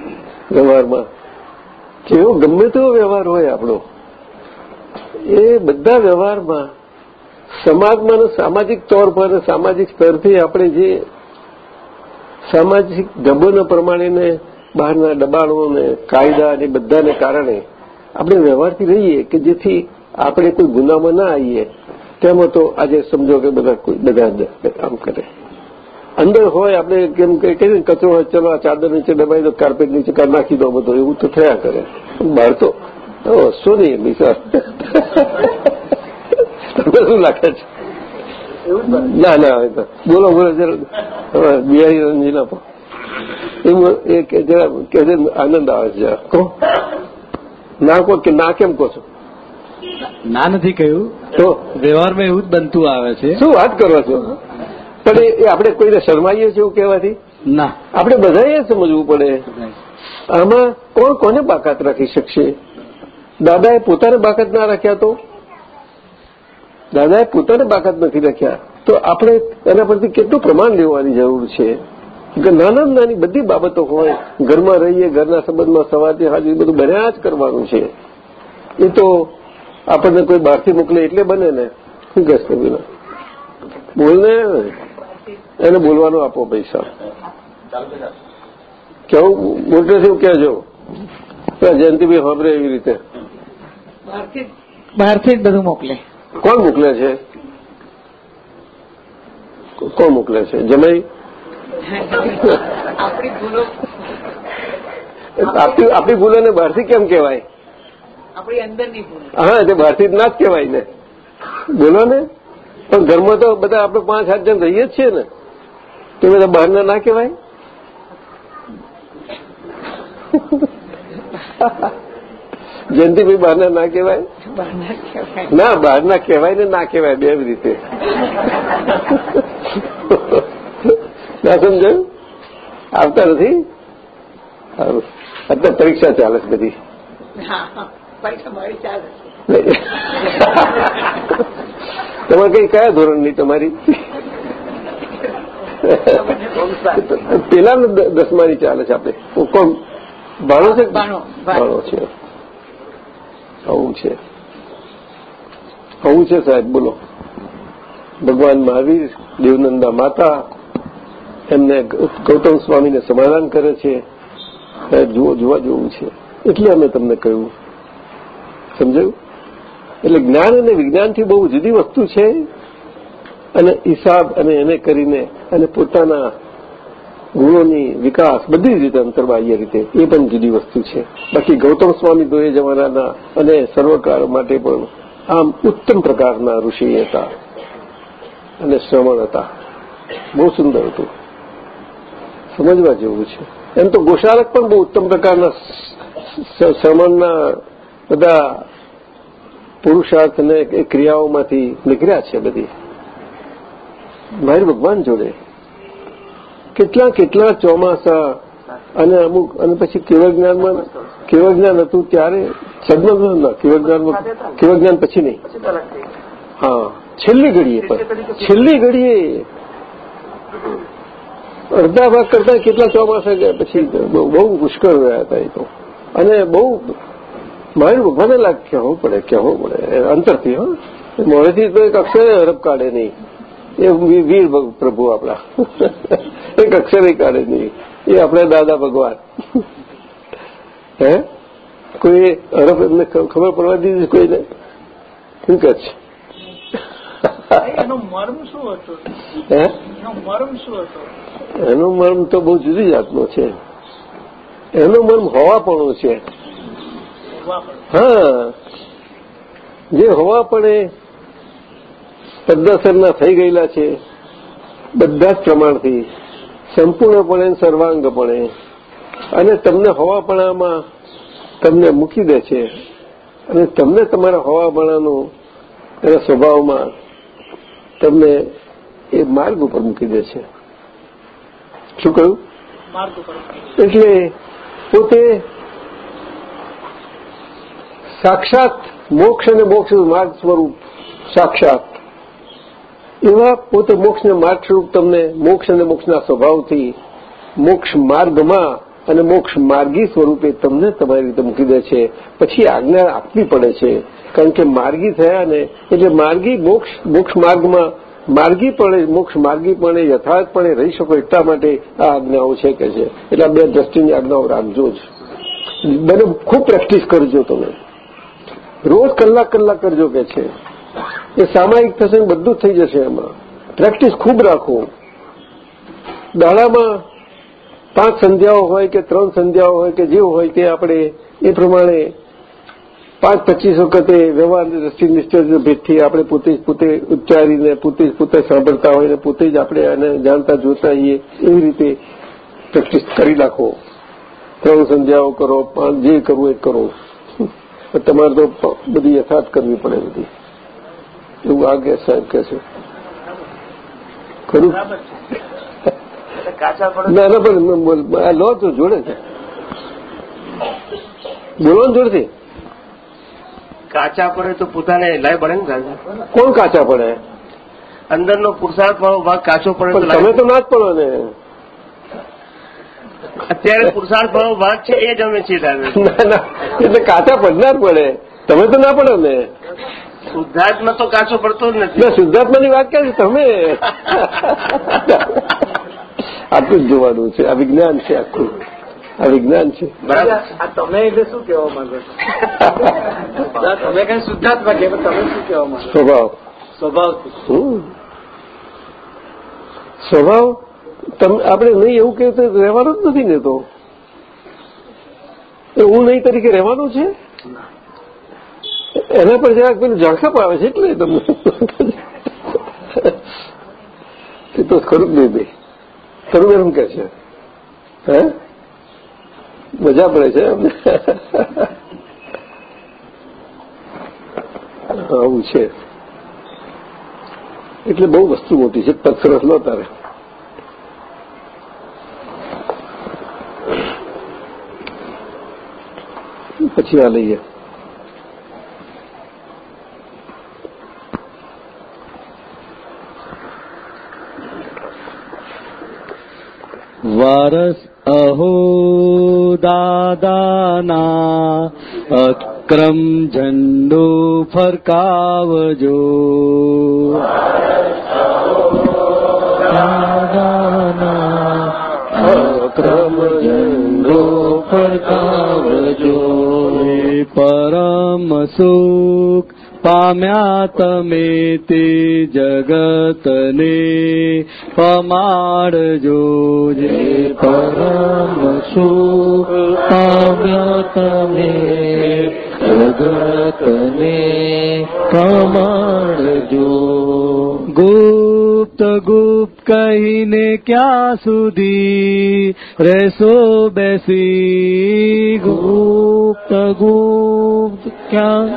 વ્યવહારમાં. કેવો ગમે તેવો વ્યવહાર હોય આપણો. એ બધા વ્યવહારમાં સમાજમાં સામાજિક તોર પર સામાજિક સ્તરથી આપણે જે સામાજિક ઢબોના પ્રમાણે બહારના દબાણોને કાયદા અને બધાને કારણે આપણે વ્યવહારથી રહીએ કે જેથી આપણે કોઈ ગુનામાં ના આવીએ. તેમાં તો આજે સમજો કે બધા કોઈ બધા આમ કરે. અંદર હોય, આપણે કેમ કહીએ કચરો હોય, ચલો આ ચાદર નીચે દબાઈ દો કાર્પેટ નીચે નાખી દો, બધું. એવું તો થયા કરે. બહાર તો શું નહીં બીજા તમે શું લાગે છે? ના ના બોલો બોલો, જરા બિહારી રંજીના પણ એવું એ જરા કે આનંદ આવે છે. કહો ના કહો કે ના, કેમ કહો છો? ના નથી કહ્યું. તો વ્યવહારમાં એવું જ બનતું આવે છે. શું વાત કરો છો? પણ એ- આપણે કોઈને શરમાઈએ છીએ એવું કહેવાથી? ના. આપણે બધાએ સમજવું પડે. આમાં કોણ કોને બાકાત રાખી શકશે? દાદાએ પોતાને બાકાત ના રાખ્યા તો? દાદાએ પોતાને બાકાત નથી રાખ્યા. તો આપણે એના પરથી કેટલું પ્રમાણ લેવાની જરૂર છે? નાના નાની બધી બાબતો હોય ઘરમાં રહીએ ઘરના સંબંધમાં સવારથી હાજરી બધું બન્યા જ કરવાનું છે. એ તો આપણને કોઈ બહારથી મોકલે એટલે બને ને. શું કહેશ કબીલા બોલને? એને બોલવાનું આપો પૈસા. કેવું? મોટેથી કહેજો. પેલા જયંતિભાઈ સાંભળે એવી રીતે. બહારથી જ બધું મોકલે. કોણ મોકલે છે? કોણ મોકલે છે? જમાઈ? આપણી ભૂલો. આપણી ભૂલોને બહારથી કેમ કહેવાય? આપણી અંદરની ભૂલો. હા એટલે બહારથી જ ના જ કહેવાય ને. બોલો ને. પણ ઘરમાં તો બધા આપણે પાંચ સાત જણ રહીએ જ છીએ ને. તે બધા બહારના ના કહેવાય? જયંતિભાઈ બહારના ના કહેવાય? ના બહારના કહેવાય ને ના કહેવાય બે રીતે. ના સમજાયું? આવતા નથી? અત્યારે પરીક્ષા ચાલે છે બધી. ચાલે. તમારે કઈ કયા ધોરણની તમારી? પેલા દસમાની ચાલે છે આપણે કોણ ભાણો છે? ભાણો, છે. આવું છે. આવું છે સાહેબ બોલો. ભગવાન મહાવીર દેવનંદા માતા એમને ગૌતમ સ્વામીને સમાધાન કરે છે. જુઓ જોવા જેવું છે એટલે અમે તમને કહ્યું. સમજાયું? એટલે જ્ઞાન અને વિજ્ઞાનથી બહુ જુદી વસ્તુ છે. અને હિસાબ અને એને કરીને અને પોતાના ગુણોની વિકાસ બધી રીતે અંતરબાહ્ય રીતે એ પણ જુદી વસ્તુ છે. બાકી ગૌતમ સ્વામી તો જમાનાના અને સર્વકાળ માટે પણ આમ ઉત્તમ પ્રકારના ઋષિ હતા અને શ્રવણ હતા. બહુ સુંદર હતું. સમજવા જેવું છે. એમ તો ગોશાલક પણ બહુ ઉત્તમ પ્રકારના શ્રવણના બધા પુરુષાર્થ અને ક્રિયાઓમાંથી નીકળ્યા છે બધી. મારી ભગવાન જોડે કેટલા કેટલા ચોમાસા અને અમુક અને પછી કેવળ જ્ઞાનમાં હતું ત્યારે સદન ના કેવળ જ્ઞાનમાં પછી નહીં. હા, છેલ્લી ઘડીએ પણ, છેલ્લી ઘડીએ અડધા ભાગ કરતા કેટલા ચોમાસા ગયા પછી બહુ પુષ્કળ રહ્યા હતા એ તો. અને બહુ મારી ભગવાને લાગ કહેવું પડે કહેવું પડે. અંતરથી હો. મોડેથી તો એક અક્ષરે હરફ કાઢે નહીં. એ વીર પ્રભુ આપણા. એક અક્ષરે કાઢે નહીં. એ આપણા દાદા ભગવાન. હે? કોઈ હરફ એમને ખબર પડવા દીધી કોઈને? શું કહે છે? એનો મર્મ શું હતો? હે? મર્મ શું હતો? એનો મર્મ તો બહુ જુદી જાતનો છે. એનો મર્મ હોવાપણું છે. હા. જે હોવા પડે પદ્ધસરના થઈ ગયેલા છે બધા જ પ્રમાણથી સંપૂર્ણપણે સર્વાંગપણે. અને તમને હોવાપણામાં તમને મૂકી દે છે. અને તમને તમારા હોવાપણાનું એના સ્વભાવમાં તમને એ માર્ગ ઉપર મૂકી દે છે. શું કહ્યું? એટલે પોતે સાક્ષાત મોક્ષ અને મોક્ષ માર્ગ સ્વરૂપ સાક્ષાત એવા પોતે મોક્ષને માર્ગ સ્વરૂપ તમને મોક્ષ અને મોક્ષના સ્વભાવથી મોક્ષ માર્ગમાં અને મોક્ષ માર્ગી સ્વરૂપે તમને તમારી રીતે મૂકી દે છે પછી આજ્ઞા આપવી પડે છે કારણ કે માર્ગી થયા ને એટલે માર્ગી મોક્ષ મોક્ષ માર્ગમાં માર્ગીપણે મોક્ષ માર્ગીપણે યથાર્થપણે રહી શકો એટલા માટે આ આજ્ઞાઓ છે કે છે એટલે બે દ્રષ્ટિની આજ્ઞાઓ રાખજો જ બને ખૂબ પ્રેક્ટિસ કરજો તમે રોજ કલાક કલાક કરજો કે છે. એ સામાયિક થશે બધું જ થઈ જશે એમાં. પ્રેક્ટિસ ખૂબ રાખો દાડામાં પાંચ સંધ્યાઓ હોય કે ત્રણ સંધ્યાઓ હોય કે જેવું હોય તે આપણે એ પ્રમાણે પાંચ પચીસ વખતે વ્યવહાર દ્રષ્ટિ નિશ્ચય ભેટથી આપણે પોતે જ પોતે ઉચ્ચારીને પોતે જ પોતે સાંભળતા હોય ને પોતે જ આપણે એને જાણતા જોતા હોઈએ એવી રીતે પ્રેક્ટિસ કરી નાખો. ત્રણ સંધ્યાઓ કરો, પાંચ જે કરવું એ કરો. તમારે તો બધી યથાર્થ કરવી પડે બધી. એવું આગે સાહેબ કે છે. ખરું? કાચા ના ના પણ આ લો તો જોડે છે. બોલો ને જોડથી. કાચા પડે તો પોતાને લાય પડે ને દાદા કોણ કાચા પડે? અંદરનો પુરુષાર્થ વાળો ભાગ કાચો પડે તમે તો ના જ પડો ને. અત્યારે પુરુષાર્થ ભાવ ભાગ છે એ જ અમે છીએ ના ના એટલે કાચા પડનાર પડે. તમે તો ના પડો ને. શુદ્ધાત્મા તો કાચો પડતો જ નથી. ના શુદ્ધાત્માની વાત કરે તમે. આટલું જ જોવાનું છે આ વિજ્ઞાન છે આખું. આ વિજ્ઞાન છે. બરાબર. આ તમે એટલે શું કહેવા માંગો છો? તમે કઈ શુદ્ધાત્મા કે તમે શું કહેવા માંગો સ્વભાવ. સ્વભાવ સ્વભાવ? તમે, આપણે નહીં એવું કહેવું તો રહેવાનું જ નથી ને તો. હું નહીં તરીકે રહેવાનું છે? એના પર જરાક પેલું ઝડખપ આવે છે એટલે તમને એ તો ખરું નહીં ભાઈ. ખરું એમ કે છે. હે? મજા પડે છે એમને. આવું છે. એટલે બહુ વસ્તુ મોટી છે. પગ લો તારે પછી આ લઈએ વારસ અહો દાદાના અક્રમ ઝંડો ફરકાવજો દાદાના અક્રમ ઝંડો પરમ સુખ પામ્યા તમે તે જગતને પમાડજો જે પરમ સુખ પામ્યા તમે જગતને પમાડજો ગુપ્ત કહીને ક્યાં સુધી? રહેશો બેસી ગુપ્ત ગુપ્ત ક્યાં?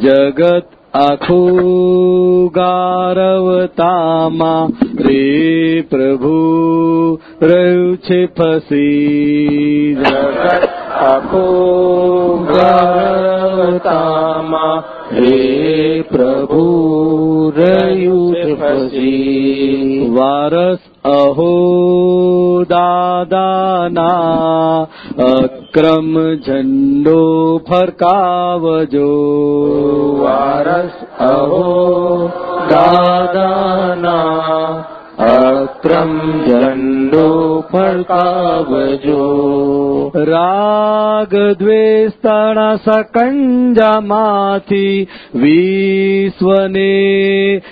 જગત આખું ગારવતામાં રે પ્રભુ રહ્યું છે ફસી. જગત આખું ગારવતામાં રે પ્રભુ રહ્યું છે ફસી વારસ અહો દાદાના અક્રમ ઝંડો ફરકાવજો. વારસ અહો દાદાના અક્રમ ઝંડો ફરકાવજો રાગ દ્વેષના સકંજામાંથી વિશ્વને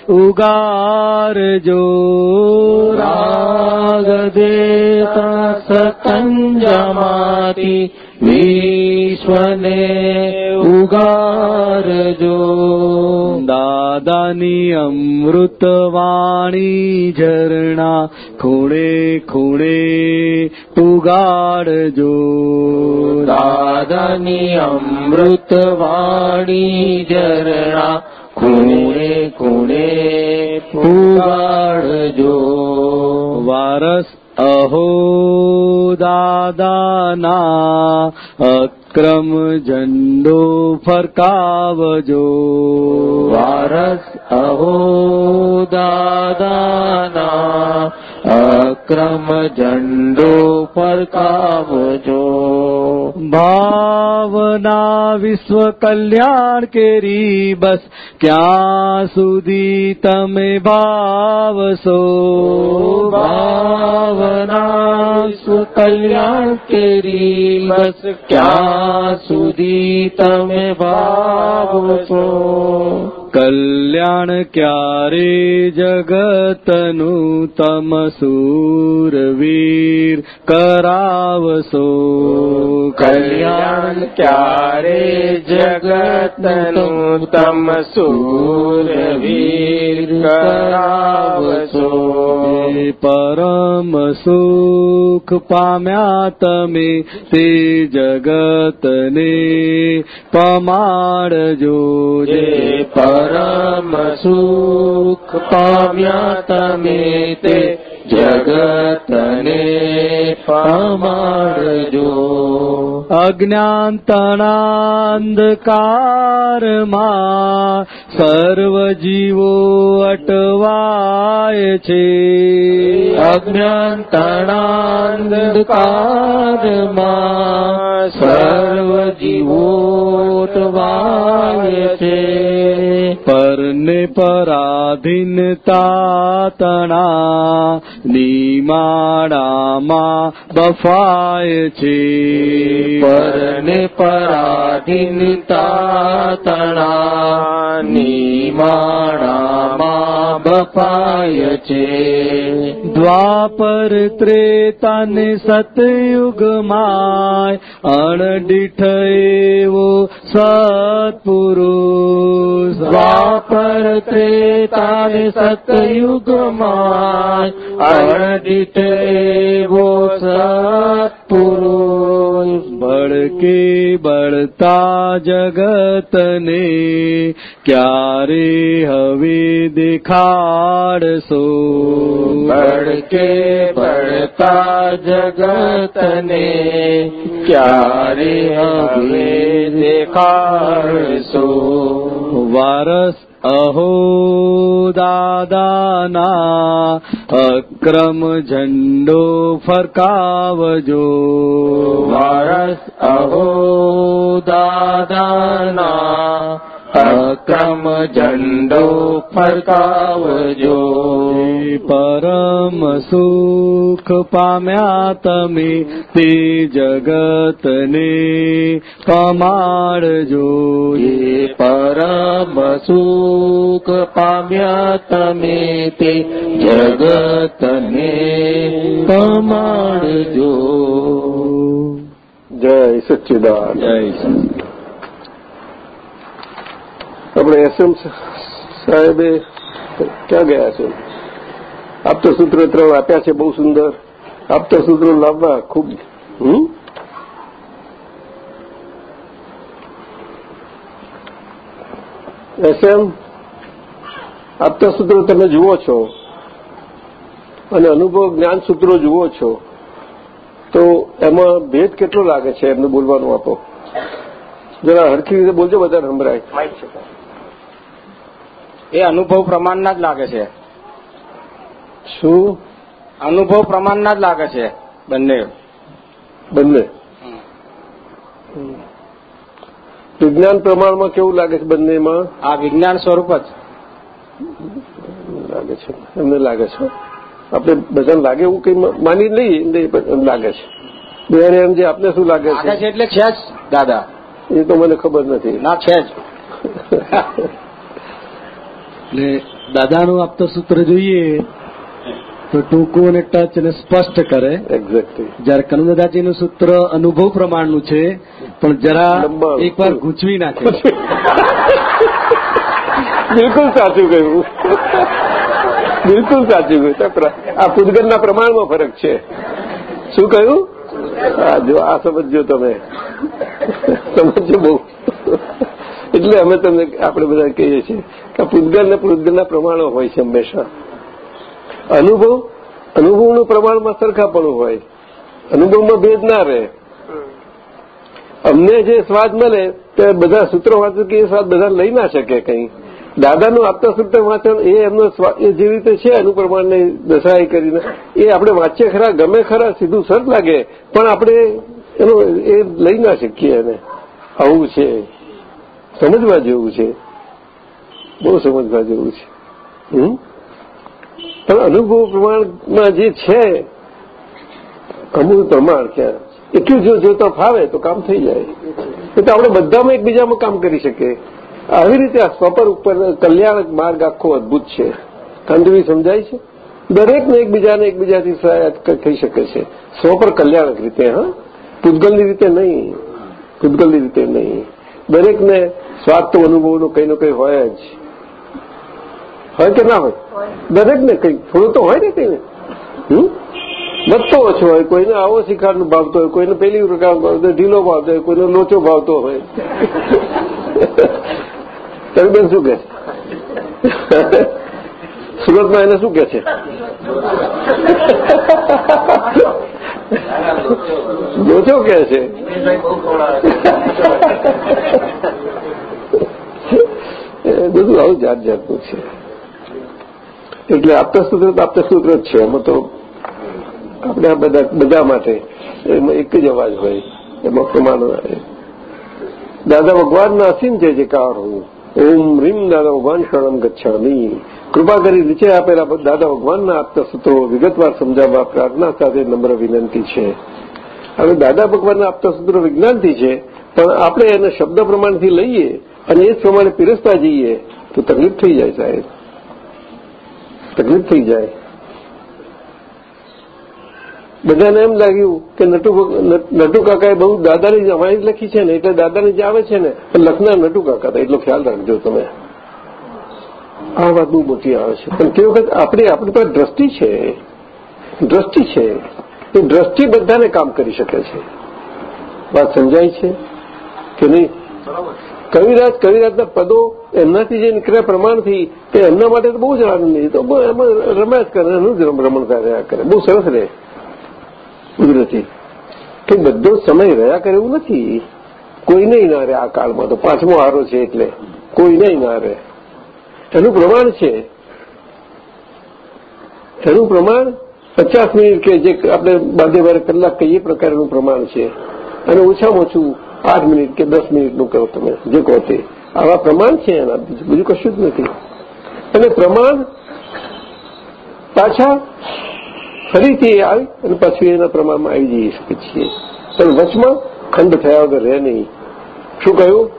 ઉગારજો રાગ દેતા સતંજમાંથી વિશ્વને ઉગારજો. દાદાની અમૃતવાણી ઝરણા ખૂણે ખૂણે ઉગાડજો. દાદાની અમૃતવાણી ઝરણા ખૂણે ખૂણે ઉગાડજો. વારસ અહો દાદાના અક્રમ ઝંડો ફરકાવજો વારસ અહો દાદાના અક્રમ ઝંડો ફરકાવજો ભાવના વિશ્વ કલ્યાણ કેરી બસ ક્યાં સુધી તમે ભાવશો ભાવના સુકલ્યાણ કેરી બસ ક્યાં સુધી તમે ભાવશો કલ્યાણ ક્યારે જગતનું તમ સુરવીર કરાવશો કલ્યાણ ક્યારે જગતનું તમ સૂરવીર કરાવશો પરમ સુખ પામ્યા તમે તે જગતને પમાડજો જે પરમ સુખ પામ્યા તમે તે જગતને પમાડજો અજ્ઞાનતણાંધકારમાં સર્વ જીવો અટવાય છે. અજ્ઞાન સર્વ જીવો જીવોટવાય છે. પરને પરાધીનતા તણા નિમાડામાં બફાય છે. પરને પરાધીનતા તણા નિમાણામાં બપાય છે. દ્વાપર ત્રેતાને સતયુગમાં અણડીઠ એવો સત્પુરુષ. દ્વાપર ત્રેતાને સતયુગમાં અણદિત એવો સત્પુરુષ. ભડકે બળતા જગતને ક્યારે હવે દેખાડશો ભડકે બળતા જગતને ક્યારે હવે દેખાડશો વારસ અહો દાદાના અક્રમ ઝંડો ફરકાવજો વારસ અહો દાદાના અક્રમ ઝંડો ફરકાવજો પરમ સુખ પામ્યા તમે તે જગતને પમાડજો એ પરમ સુખ પામ્યા તમે તે જગતને પમાડજો જય સચ્ચિદાન જય આપણે એસએમ સાહેબે ક્યાં ગયા છે? સૂત્ર ત્રણ આપ્યા છે, બહુ સુંદર. સૂત્રો લાવવા ખૂબ, હમ? એસએમ સૂત્રો તમે જુઓ છો અને અનુભવ જ્ઞાન સૂત્રો જુઓ છો, તો એમાં ભેદ કેટલો લાગે છે? એમને બોલવાનું આપો. જરા હરખી રીતે બોલજો બધા સંભળાય. એ અનુભવ પ્રમાણના જ લાગે છે. શું? અનુભવ પ્રમાણના જ લાગે છે બંને. બંને? વિજ્ઞાન પ્રમાણમાં કેવું લાગે છે બંનેમાં? આ વિજ્ઞાન સ્વરૂપ જ. લાગે છે. એમને લાગે છે. આપણે બધાને લાગે એવું કઈ માની લઈએ નહીં પણ એમ લાગે છે. બેને એમ જે આપને શું લાગે છે? એટલે છે જ દાદા. એ તો મને ખબર નથી. ના છે જ. એટલે દાદાનું આપતા સૂત્ર જોઈએ. તો ટૂંકું અને ટચ અને સ્પષ્ટ કરે. એક્ઝેક્ટલી જયારે કનુદાદાજીનું સૂત્ર અનુભવ પ્રમાણનું છે પણ જરા. એકવાર ગૂંચવી નાખે. બિલકુલ સાચું કહ્યું. બિલકુલ સાચું કહ્યું. આ પૂદગલના પ્રમાણમાં ફરક છે. શું કહ્યું? આ જો આ સમજજો તમે. સમજજો બહુ. એટલે અમે તમને આપણે બધા કહીએ છીએ કે પૂદગલ ને પૂદગલના પ્રમાણો હોય છે હંમેશા. અનુભવ, અનુભવનું પ્રમાણમાં સરખાપણું હોય. અનુભવમાં ભેદ ના રહે. અમને જે સ્વાદ મળે, તે બધા સૂત્રો વાંચો કે એ સ્વાદ બધા લઈ ના શકે કંઈ. દાદાનું આપતા સૂત્ર વાંચન એ એમનો એ જે રીતે છે એનું પ્રમાણને દશાઈ કરીને, એ આપણે વાંચીએ ખરા, ગમે ખરા, સીધું સરસ લાગે, પણ આપણે એનો એ લઈ ના શકીએ એને. આવું છે. સમજવા જેવું છે. બહુ સમજવા જેવું છે. હમ? પણ અનુભવ પ્રમાણમાં જે છે અમુક પ્રમાણ ક્યાં એટલું જો જોતા ફાવે તો કામ થઈ જાય. એટલે આપણે બધામાં એકબીજામાં કામ કરી શકીએ. આવી રીતે આ સ્વપર ઉપર કલ્યાણક માર્ગ આખો અદભુત છે. ખંડવી સમજાય છે? દરેકને એકબીજાને એકબીજાથી સહાય થઈ શકે છે. સ્વપર કલ્યાણક રીતે, હા? પૂતગલની રીતે નહીં. પૂતગલની રીતે નહીં. દરેકને સ્વાદ તો અનુભવનો કંઈ ને કંઈ હોય જ. હોય કે ના હોય? દરેકને કંઈક. થોડું તો હોય ને કંઈ. હમ? વધતો ઓછો હોય. કોઈને આવો શિકારનો ભાવતો હોય કોઈને પેલી પ્રકાર ઢીલો ભાવતો હોય કોઈને લોચો ભાવતો હોય. તમે બેન શું કે સુરતમાં એને શું કે છે? લોચો કે છે. બધું આવું જાત જાતનું છે. એટલે આપતસૂત્ર તો આપતસૂત્ર જ છે. એમાં તો આપણે આ બધા બધા માટે એમાં એક જ અવાજ હોય. એમાં પ્રમાણ. દાદા ભગવાનના અસીમ છે જે કાર હું. ઓમ રીમ દાદા ભગવાન શરણમ ગચ્છામી. કૃપા કરી નીચે આપેલા દાદા ભગવાનના આપતા સૂત્રો વિગતવાર સમજાવવા પ્રાર્થના સાથે નમ્ર વિનંતી છે. હવે દાદા ભગવાનના આપતા સૂત્રો વિજ્ઞાનથી છે, પણ આપણે એને શબ્દ પ્રમાણથી લઈએ અને એ જ પ્રમાણે પીરસતા જઈએ, તો તકલીફ થઈ જાય સાહેબ. તકલીફ થઈ જાય. બધાને એમ લાગ્યું કે નટુ કાકાએ બહુ દાદાની અમારી લખી છે ને એટલે દાદાની જે આવે છે ને એ લખનાર નટુ કાકા હતા એટલો ખ્યાલ રાખજો તમે. આ વાત બહુ મોટી આવે છે. પણ તે વખત આપણી આપણી પાસે દ્રષ્ટિ છે. દ્રષ્ટિ છે. એ દ્રષ્ટિ બધાને કામ કરી શકે છે. વાત સમજાય છે કે નહીં? કવિરાજ કવિરાજના પદો એમનાથી જે નીકળ્યા પ્રમાણથી તે એમના માટે તો બહુ જ આનંદ તો એમાં રમ્યા જ કરે, એનું જ રમ- રમણતા રહ્યા કરે. બહુ સરસ રહે કુદરતી. કે બધો સમય રહ્યા કરે એવું નથી. કોઈને ના રહે આ કાળમાં તો પાંચમો હારો છે એટલે. કોઈને ના રહે. એનું પ્રમાણ છે. એનું પ્રમાણ પચાસ મિનિટ કે જે આપણે બાંધે બારે કલાક કહીએ પ્રકારનું પ્રમાણ છે. અને ઓછામાં ઓછું આઠ મિનિટ કે દસ મિનિટનું કરો તમે, જે કહો તે. આવા પ્રમાણ છે એના બીજું કશું જ નથી. અને પ્રમાણ પાછા ફરીથી આવી અને પછી એના પ્રમાણમાં આવી જઈ શકે છીએ. પણ વચમાં ખંડ થયા વગર રહે નહીં. શું કહ્યું?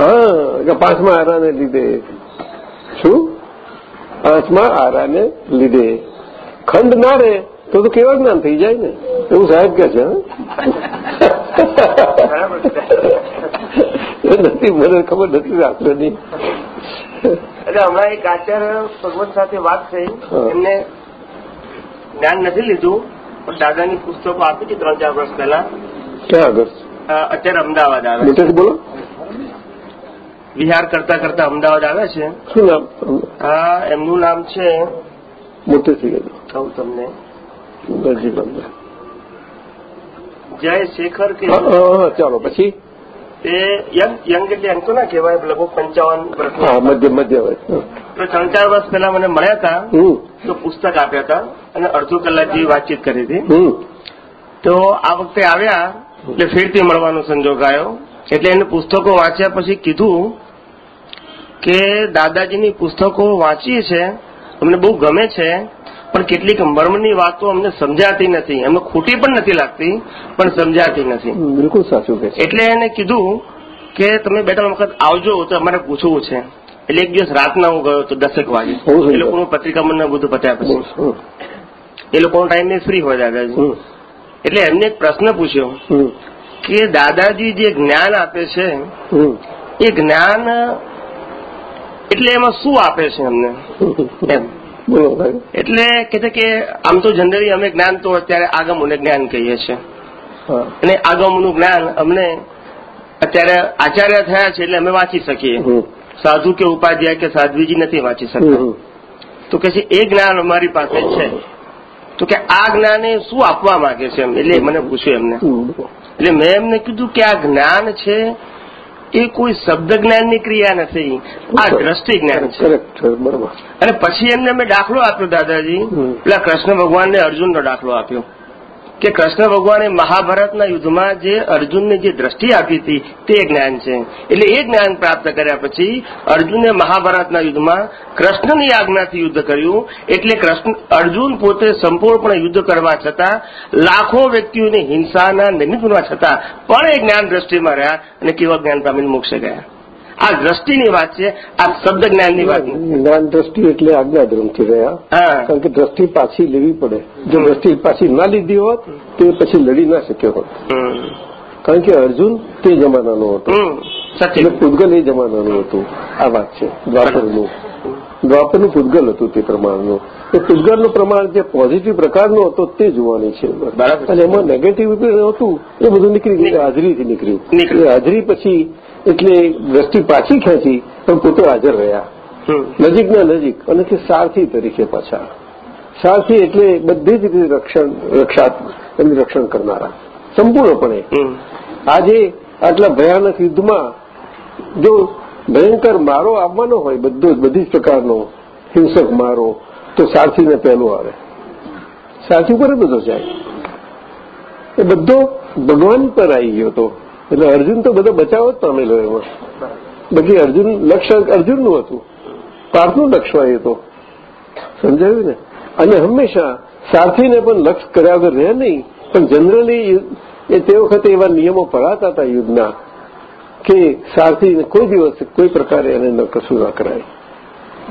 હા, કે પાંચમા આરાને લીધે. શું? પાંચમા આરાને લીધે. ખંડ ના રહે તો તો કેવા જ્ઞાન થઈ જાય ને? એવું સાહેબ કે છે, હા? નથી મને ખબર નથી શાસ્ત્રની એટલે હમણાં એક આચાર્ય ભગવત સાથે વાત થઈ. એમને જ્ઞાન નથી લીધું પણ દાદાની પુસ્તકો આપી હતી ત્રણ ચાર વર્ષ પહેલા. ક્યાં આગળ? અત્યારે અમદાવાદ આવે. બોલો. વિહાર કરતા કરતા અમદાવાદ આવે છે. શું નામ હા એમનું નામ છે મોટેથી ગયું કહું તમને. જય શેખર કે ચાલો પછી? તે યંગ યંગ એટલે એમ તો ના કહેવાય લગભગ પંચાવન વર્ષ મધ્ય મધ્ય હોય તો ત્રણ ચાર વર્ષ પહેલા મને મળ્યા હતા તો પુસ્તક આપ્યા હતા અને અડધો કલાક જેવી વાતચીત કરી હતી. તો આ વખતે આવ્યા એટલે ફેરથી મળવાનો સંજોગ આવ્યો. એટલે એને પુસ્તકો વાંચ્યા પછી કીધું કે દાદાજીની પુસ્તકો વાંચીએ છે. અમને બહુ ગમે છે. પણ કેટલીક મર્મની વાતો અમને સમજાતી નથી. એમને ખોટી પણ નથી લાગતી પણ સમજાતી નથી. બિલકુલ સાચું કે એટલે એને કીધું કે તમે બે ત્રણ વખત આવજો તો અમારે પૂછવું છે. એટલે એક દિવસ રાતના હું ગયો તો દસેક વાગે. એ લોકોનું પત્રિકામણ ને બધું પત્યા પછી. એ લોકોનો ટાઈમ ફ્રી હોય દાદાજી. એટલે એમને એક પ્રશ્ન પૂછ્યો કે દાદાજી જે જ્ઞાન આપે છે એ જ્ઞાન એટલે એમાં શું આપે છે અમને એમ. બોલો એટલે કે છે કે આમ તો જનરલી અમે જ્ઞાન તો અત્યારે આગમોને જ્ઞાન કહીએ છીએ. અને આગમનું જ્ઞાન અમને અત્યારે આચાર્ય થયા છે એટલે અમે વાંચી શકીએ. સાધુ કે ઉપાધ્યાય કે સાધ્વીજી નથી વાંચી શકતા. તો કે છે એ જ્ઞાન અમારી પાસે છે. તો કે આ જ્ઞાને શું આપવા માંગે છે એમ? એટલે મને પૂછ્યું એમને. એટલે મેં એમને કીધું કે આ જ્ઞાન છે એ કોઈ શબ્દ જ્ઞાનની ક્રિયા નથી. આ દ્રષ્ટિ જ્ઞાન છે. બરોબર. અને પછી એમને મેં દાખલો આપ્યો દાદાજી. પેલા કૃષ્ણ ભગવાનને અર્જુનનો દાખલો આપ્યો. કે કૃષ્ણ ભગવાને મહાભારતના યુદ્ધમાં જે અર્જુનને જે દ્રષ્ટિ આપી હતી તે જ્ઞાન છે. એટલે એ જ્ઞાન પ્રાપ્ત કર્યા પછી અર્જુને મહાભારતના યુદ્ધમાં કૃષ્ણની આજ્ઞાથી યુદ્ધ કર્યું. એટલે કૃષ્ણ, અર્જુન પોતે સંપૂર્ણપણે યુદ્ધ કરવા છતાં, લાખો વ્યક્તિઓની હિંસાના નિમિત્ત છતાં પણ એ જ્ઞાન દ્રષ્ટિમાં રહ્યા અને કેવા જ્ઞાન પામીને મોક્ષે ગયા. આ દ્રષ્ટિની વાત છે આ શબ્દ જ્ઞાનની વાત. જ્ઞાન દ્રષ્ટિ એટલે આજ્ઞાધર્મથી રહ્યા. કારણ કે દ્રષ્ટિ પાછી લેવી પડે. જો દ્રષ્ટિ પાછી ના લીધી હોત તો એ પછી લડી ના શક્યો હોત. કારણ કે અર્જુન તે જમાનાનો હતો. એટલે પૂતગલ એ જમાનાનું હતું. આ વાત છે. દ્વાપરનું. દ્વાપરનું પૂતગલ હતું તે પ્રમાણનું. એ પૂતગલનું પ્રમાણ જે પોઝિટિવ પ્રકારનું હતો તે જોવાની છે. અને એમાં નેગેટિવ હતું એ બધું નીકળી ગયું. હાજરીથી નીકળ્યું. એ હાજરી પછી એટલે દ્રષ્ટિ પાછી ખેંચી પણ પોતે હાજર રહ્યા. નજીકના નજીક અને તે સારથી તરીકે પાછા. સારથી એટલે બધી જ રીતે રક્ષણ રક્ષા એમનું રક્ષણ કરનારા. સંપૂર્ણપણે. આજે આટલા ભયાનક યુદ્ધમાં જો ભયંકર મારો આવવાનો હોય બધો બધી જ પ્રકારનો હિંસક મારો તો સારથીને પહેલો આવે. સારથી ઉપર બધો જાય. એ બધો ભગવાન પર આવી ગયો હતો. એટલે અર્જુન તો બધો બચાવ જ પામેલો એમાં. બાકી અર્જુન લક્ષ્ય અર્જુનનું હતું. પાર્થનું લક્ષ્ય એ તો. સમજાયું ને? અને હંમેશા સારથીને પણ લક્ષ્ય કર્યા વગર રહે નહીં. પણ જનરલી એ તે વખતે એવા નિયમો પડાતા હતા યુદ્ધના કે સારથીને કોઈ દિવસ કોઈ પ્રકારે એને કશું ના કરાય.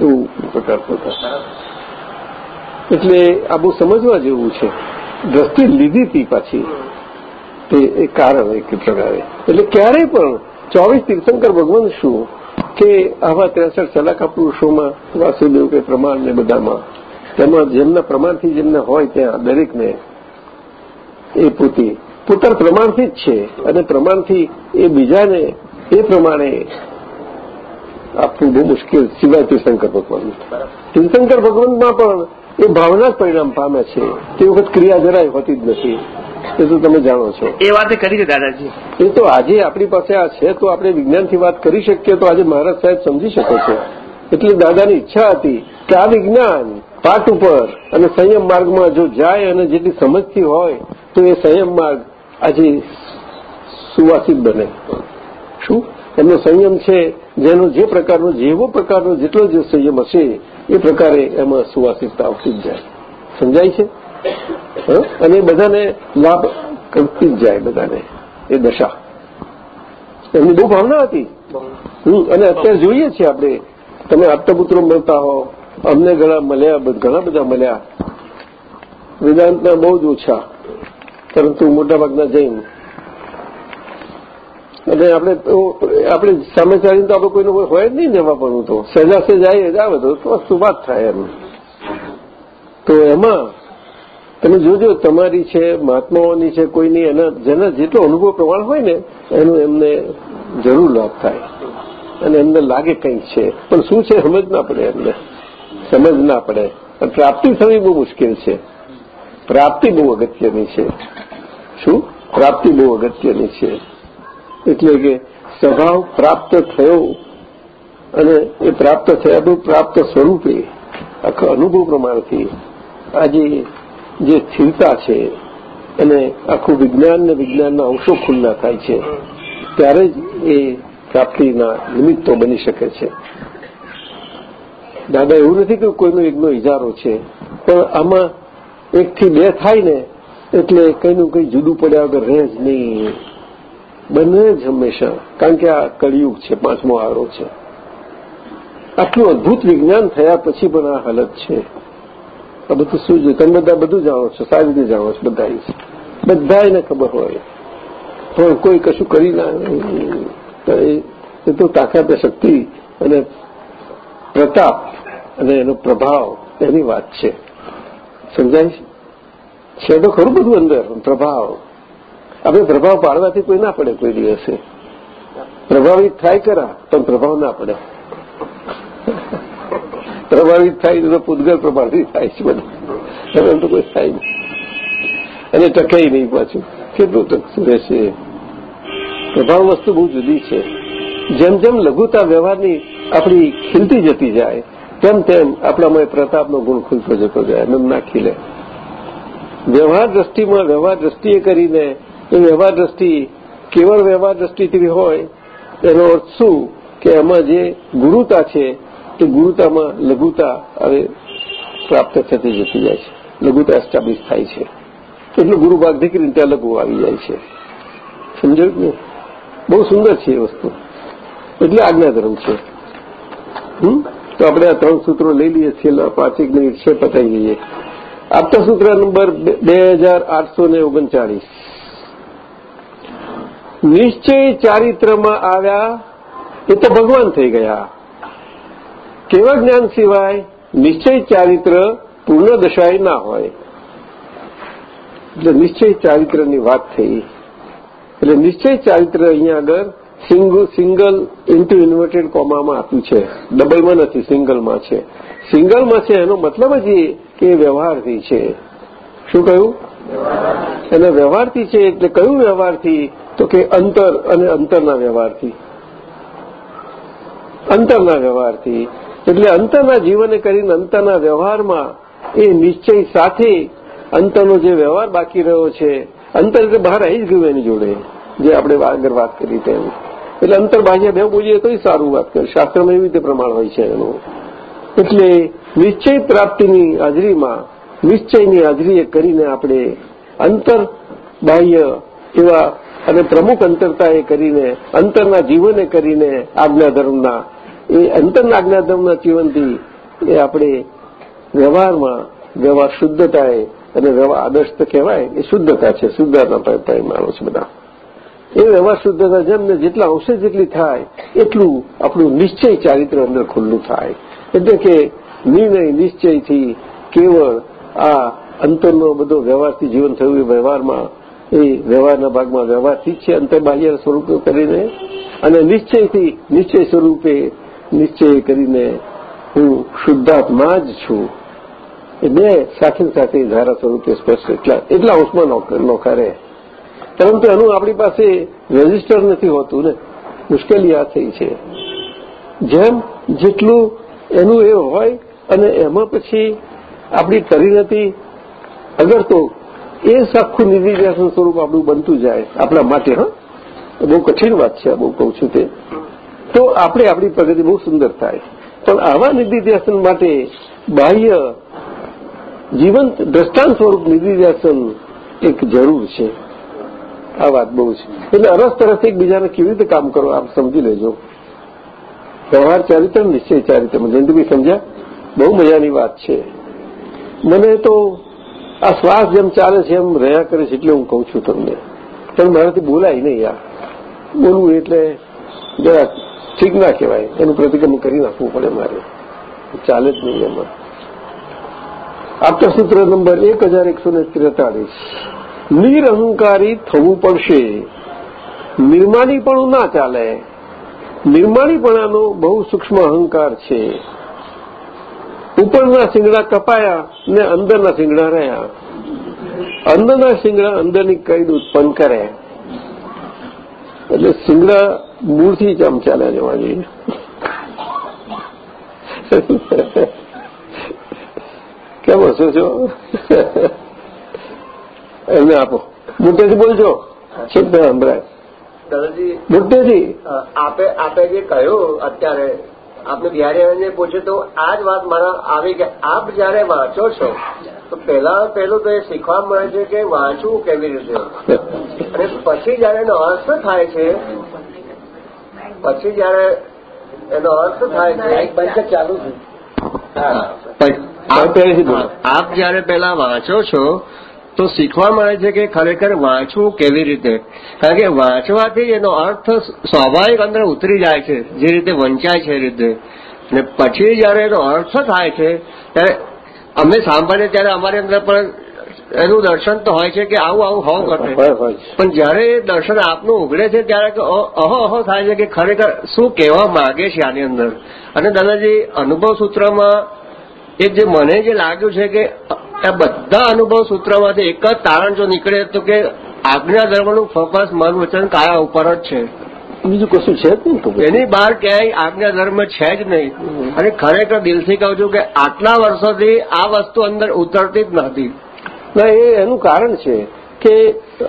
એવું પ્રકાર થતા એટલે આ બહુ સમજવા જેવું છે. દ્રષ્ટિ લીધી હતી પાછી. તે એક કારણ એક પ્રકારે. એટલે ક્યારેય પણ ચોવીસ તીર્થંકર ભગવાન શું કે આવા ત્રેસઠ સલાકા પુરુષોમાં વાસુદેવ કે પ્રમાણ ને બધામાં, તેમાં જેમના પ્રમાણથી જેમને હોય ત્યાં દરેકને એ પોતે, પોતાના પ્રમાણથી જ છે અને પ્રમાણથી એ બીજાને એ પ્રમાણે આપવું બહુ મુશ્કેલ. સિવાય તીર્થંકર ભગવાન. તીર્થંકર ભગવાનમાં પણ એ ભાવના જ પરિણામ પામે છે. તે વખત ક્રિયા જરાય હોતી જ નથી. એ તો તમે જાણો છો. એ વાત કરી છે દાદાજી. એ તો આજે આપણી પાસે આ છે તો આપણે વિજ્ઞાનથી વાત કરી શકીએ તો આજે મહારાજ સાહેબ સમજી શકે છે. એટલે દાદાની ઈચ્છા હતી કે આ વિજ્ઞાન પાઠ ઉપર અને સંયમ માર્ગમાં જો જાય અને જેટલી સમજતી હોય તો એ સંયમ માર્ગ આજે સુવાસિત બને. શું? એમનો સંયમ છે જેનો જે પ્રકારનો જેવો પ્રકારનો જેટલો જે સંયમ હશે એ પ્રકારે એમાં સુવાસિતતા આવતી જ જાય. સમજાય છે? અને બધાને લાભ કરતી જ જાય બધાને, એ દશા. એમની બહુ ભાવના હતી. અને અત્યારે જોઈએ છીએ આપણે. તમે આપતાપુત્રો મળતા હો, અમને ઘણા મળ્યા ઘણા બધા મળ્યા. વેદાંતના બહુ જ ઓછા, પરંતુ મોટાભાગના જૈન. અને આપણે આપણે સામે ચાલીને તો આપણે કોઈનું કોઈ હોય જ નહીં જવા પણ તો. સહેજા સહેજાય જ આવે તો વસ્તુ વાત થાય એમ. તો એમાં તમે જોજો તમારી છે, મહાત્માઓની છે, કોઈની એના જેના જેટલો અનુભવ પ્રમાણ હોય ને એનું એમને જરૂર લાભ થાય. અને એમને લાગે કંઈક છે. પણ શું છે સમજ ના પડે એમને. સમજ ના પડે. પ્રાપ્તિ થવી બહુ મુશ્કેલ છે. પ્રાપ્તિ બહુ અગત્યની છે. શું? પ્રાપ્તિ બહુ અગત્યની છે. એટલે કે સ્વભાવ પ્રાપ્ત થયો અને એ પ્રાપ્ત થયાનું પ્રાપ્ત સ્વરૂપે આખા અનુભવ પ્રમાણથી આજે જે સ્થિરતા છે અને આખું વિજ્ઞાન ને વિજ્ઞાનના અંશો ખુલ્લા થાય છે, ત્યારે જ એ પ્રાપ્તિના નિમિત્તો બની શકે છે. દાદા, એવું નથી કે કોઈનો એકનો ઇજારો છે, પણ આમાં એકથી બે થાય ને, એટલે કંઈનું કંઈ જુદું પડ્યા વગર રહે જ નહીં. બંને જ હંમેશા, કારણ કે આ કળિયુગ છે, પાંચમો આરો છે. આટલું અદભુત વિજ્ઞાન થયા પછી પણ આ હાલત છે. આ બધું શું છે? તમે બધા બધું જાણો છો, સારી રીતે જાણો છો બધા બધા એને ખબર હોય. પણ કોઈ કશું કરી ના એ તો તાકાત શક્તિ અને પ્રતાપ અને એનો પ્રભાવ એની વાત છે. સમજાય છે? તો ખરું બધું અંદર પ્રભાવ આપણે પ્રભાવ પાડવાથી કોઈ ના પડે કોઈ દિવસે. પ્રભાવિત થાય કરા પણ પ્રભાવ ના પડે. પ્રભાવિત થાય તો પૂદગર પ્રભાવિત થાય છે બધા. તો કોઈ થાય નહીં. અને ટકાઈ નહીં પાછું. કેટલું ટકશું રહેશે? પ્રભાવ વસ્તુ બહુ જુદી છે. જેમ જેમ લઘુતા વ્યવહારની આપણી ખીલતી જતી જાય, તેમ તેમ આપણામાં પ્રતાપનો ગુણ ખુલતો જતો જાય એમ ના ખીલે. વ્યવહાર દ્રષ્ટિમાં વ્યવહાર દ્રષ્ટિએ કરીને એ વ્યવહાર દ્રષ્ટિ, કેવળ વ્યવહાર દ્રષ્ટિથી હોય, એનો અર્થ શું? કે એમાં જે ગુરુતા છે તે ગુરુતામાં લઘુતા હવે પ્રાપ્ત થતી જતી જાય છે. લઘુતા એસ્ટાબ્લિશ થાય છે. એટલે ગુરુ ભાગ દીકરીને ત્યાં લઘુ આવી જાય છે. સમજાયું ને બહુ સુંદર છે એ વસ્તુ. એટલે આજ્ઞાધર્મ છે. તો આપણે આ ત્રણ સૂત્રો લઈ લઈએ, છેલ્લા પાંચેક મિનિટ છે પતાવી દઈએ આપતા સૂત્ર નંબર બે હજાર આઠસો ને ઓગણચાળીસ. નિશ્ચય ચારિત્રમાં આવ્યા એ તો ભગવાન થઈ ગયા. કેવા જ્ઞાન સિવાય નિશ્ચય ચારિત્ર પૂર્ણ દશાએ ના હોય? એટલે નિશ્ચય ચારિત્રની વાત થઈ. એટલે નિશ્ચય ચારિત્ર અહીંયા આગળ સિંગલ સિંગલ ઇન્ટુ ઇન્વર્ટેડ કોમામાં આપ્યું છે. ડબલમાં નથી સિંગલમાં છે. સિંગલમાં છે એનો મતલબ જ એ કે વ્યવહારથી છે. શું કહ્યું? એને વ્યવહારથી છે એટલે કયું વ્યવહારથી? તો કે અંતર અને અંતરના વ્યવહારથી. અંતરના વ્યવહારથી. એટલે અંતરના જીવને કરીને અંતરના વ્યવહારમાં એ નિશ્ચય સાથે અંતરનો જે વ્યવહાર બાકી રહ્યો છે, અંતર એટલે બહાર આવી જ ગયું એની જોડે, જે આપણે આગળ વાત કરી તેમ. એટલે અંતર બાહ્ય બે બોલીએ તોય સારું વાત કરે, શાસ્ત્રમાં એવી રીતે પ્રમાણ હોય છે એનું. એટલે નિશ્ચય પ્રાપ્તિની હાજરીમાં, નિશ્ચયની હાજરીએ કરીને આપણે અંતર બાહ્ય એવા અને પ્રમુખ અંતરતાએ કરીને, અંતરના જીવને કરીને આજ્ઞાધર્મના એ અંતરના આજ્ઞાધર્મના જીવનથી એ આપણે વ્યવહારમાં, વ્યવહાર શુદ્ધતાએ અને વ્યવહાર આદર્શ કહેવાય, એ શુદ્ધતા છે શુદ્ધતા પરિમાણો છે બધા. એ વ્યવહાર શુદ્ધતા જેમને જેટલા અંશે જેટલી થાય, એટલું આપણું નિશ્ચય ચારિત્ર અંદર ખુલ્લું થાય. એટલે કે નિર્ણય નિશ્ચયથી કેવળ આ અંતરનો બધો વ્યવહારથી જીવન થયું એ વ્યવહારમાં એ વ્યવહારના ભાગમાં વ્યવહારથી છે અંતરબાહ્ય સ્વરૂપે કરીને અને નિશ્ચયથી નિશ્ચય સ્વરૂપે નિશ્ચય કરીને હું શુદ્ધાત્મા જ છું. એ બે સાથે સાથે ધારા સ્વરૂપે સ્પષ્ટ એટલા એટલા અંશમાં નોખા રહે. પરંતુ એનું આપણી પાસે રજિસ્ટર નથી હોતું ને. મુશ્કેલી આ થઈ છે. જેમ જેટલું એનું એ હોય અને એમાં પછી આપણી કરી નથી, અગર તો એ આખું નિધિધ્યાસન સ્વરૂપ આપણું બનતું જાય, આપણા માટે, હા. બહુ કઠિન વાત છે, બહુ કહું છું તે. તો આપણે આપણી પ્રગતિ બહુ સુંદર થાય. પણ આવા નિધિધ્યાસન માટે બાહ્ય જીવંત દ્રષ્ટાંત સ્વરૂપ નિધિધ્યાસન એક જરૂર છે. આ વાત બહુ છે. એટલે અરસ તરસ એકબીજાને કેવી રીતે કામ કરો, આપ સમજી લેજો. વ્યવહાર ચારિત્ર, નિશ્ચય ચારિત્ર. જયંતિભાઈ સમજ્યા, બહુ મજાની વાત છે. મને તો આ શ્વાસ જેમ ચાલે છે એમ રહ્યા કરે એટલે હું કહું છું તમને. પણ મારાથી બોલાય નહીં આ. બોલવું એટલે જરા ઠીક ના કહેવાય. એનું પ્રતિક્રમણ કરી નાખવું પડે મારે. ચાલે જ નહીં એમાં. આપતા સૂત્ર નંબર એક હજાર એકસો ને ત્રેતાળીસ. નિરહંકારી થવું પડશે. નિર્માણીપણું ના ચાલે. નિર્માણીપણાનો બહુ સૂક્ષ્મ અહંકાર છે. ઉપરના શિંગડા કપાયા ને અંદરના શિંગડા રહ્યા. અંદરના શિંગડા અંદરની કઈદ ઉત્પન્ન કરે. એટલે શિંગડા મૂળથી જ આમ ચાલ્યા જવા જોઈએ. કેમ હશો છો? એમને આપો. મોટેથી બોલજો. છે સંભળાય. દાદાજી મોટેથી? આપે આપે જે કહ્યું અત્યારે આપને બિહારી પૂછ્યું તો આ જ વાત મારા આવી કે આપ જયારે વાંચો છો તો પહેલા પહેલું તો એ શીખવા મળે છે કે વાંચવું કેવી રીતે અને પછી જયારે એનો અર્થ થાય છે પછી જયારે એનો અર્થ થાય છે ચાલુ આપ જયારે પેલા વાંચો છો તો શીખવા મળે છે કે ખરેખર વાંચવું કેવી રીતે? કારણ કે વાંચવાથી એનો અર્થ સ્વાભાવિક અંદર ઉતરી જાય છે જે રીતે વંચાય છે એ રીતે. અને પછી જયારે એનો અર્થ થાય છે ત્યારે અમે સાંભળીએ ત્યારે અમારી અંદર પણ એનું દર્શન તો હોય છે કે આવું આવું હોવું ઘટે. પણ જયારે એ દર્શન આપનું ઉઘડે છે ત્યારે અહો અહો થાય છે કે ખરેખર શું કહેવા માંગે છે આની અંદર. અને દાદાજી અનુભવ સૂત્રમાં એ જે મને જે લાગ્યું છે કે આ બધા અનુભવ સૂત્રમાંથી એક જ તારણ જો નીકળે તો કે આજ્ઞા ધર્મનું ફોકસ મન વચન કાયા ઉપર જ છે. બીજું કશું છે જ નહીં એની બહાર ક્યાંય આજ્ઞા ધર્મ છે જ નહીં. અને ખરેખર દિલથી કહું છું કે આટલા વર્ષોથી આ વસ્તુ અંદર ઉતરતી જ નથી. ના એ એનું કારણ છે કે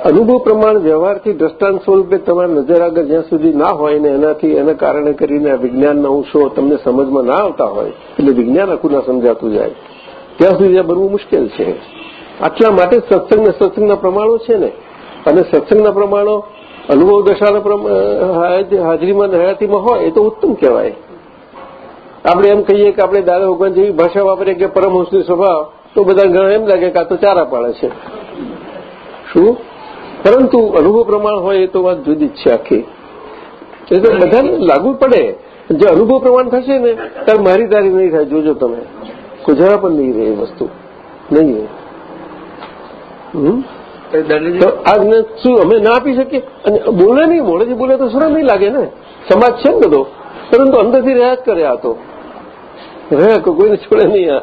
અનુભવ પ્રમાણ વ્યવહારથી દ્રષ્ટાંત સ્વરૂપે તમારા નજર આગળ જ્યાં સુધી ના હોય ને એનાથી એના કારણે કરીને વિજ્ઞાનના અંશો તમને સમજમાં ના આવતા હોય એટલે વિજ્ઞાન આખું ના સમજાતું જાય. ત્યાં સુધી બનવું મુશ્કેલ છે. આટલા માટે સત્સંગ સત્સંગના પ્રમાણો છે ને. અને સત્સંગના પ્રમાણો અનુભવ દશાના હાજરીમાં હયાતીમાં હોય એ તો ઉત્તમ કહેવાય. આપણે એમ કહીએ કે આપણે દાદા ભગવાન જેવી ભાષા વાપરીએ કે પરમહંસની સ્વભાવ, તો બધા ઘણા એમ લાગે કે આ તો ચારા પાડે છે. શું? પરંતુ અનુભવ પ્રમાણ હોય એ તો વાત જુદી જ છે આખી. એ તો બધાને લાગુ પડે. જે અનુભવ પ્રમાણ થશે ને, ત્યારે મારી તારી નહીં થાય. જોજો તમે. ગુજરાત પણ નહીં રહે એ વસ્તુ. નહીં રહે. તો શું અમે ના આપી શકીએ? અને બોલે નહીં મોડેથી બોલે તો શરમ નહીં લાગે ને? સમાજ છે ને બધો? પરંતુ અંદરથી રહ્યા જ કરે આ તો. રહ્યા કોઈને છોડે નહીં આ.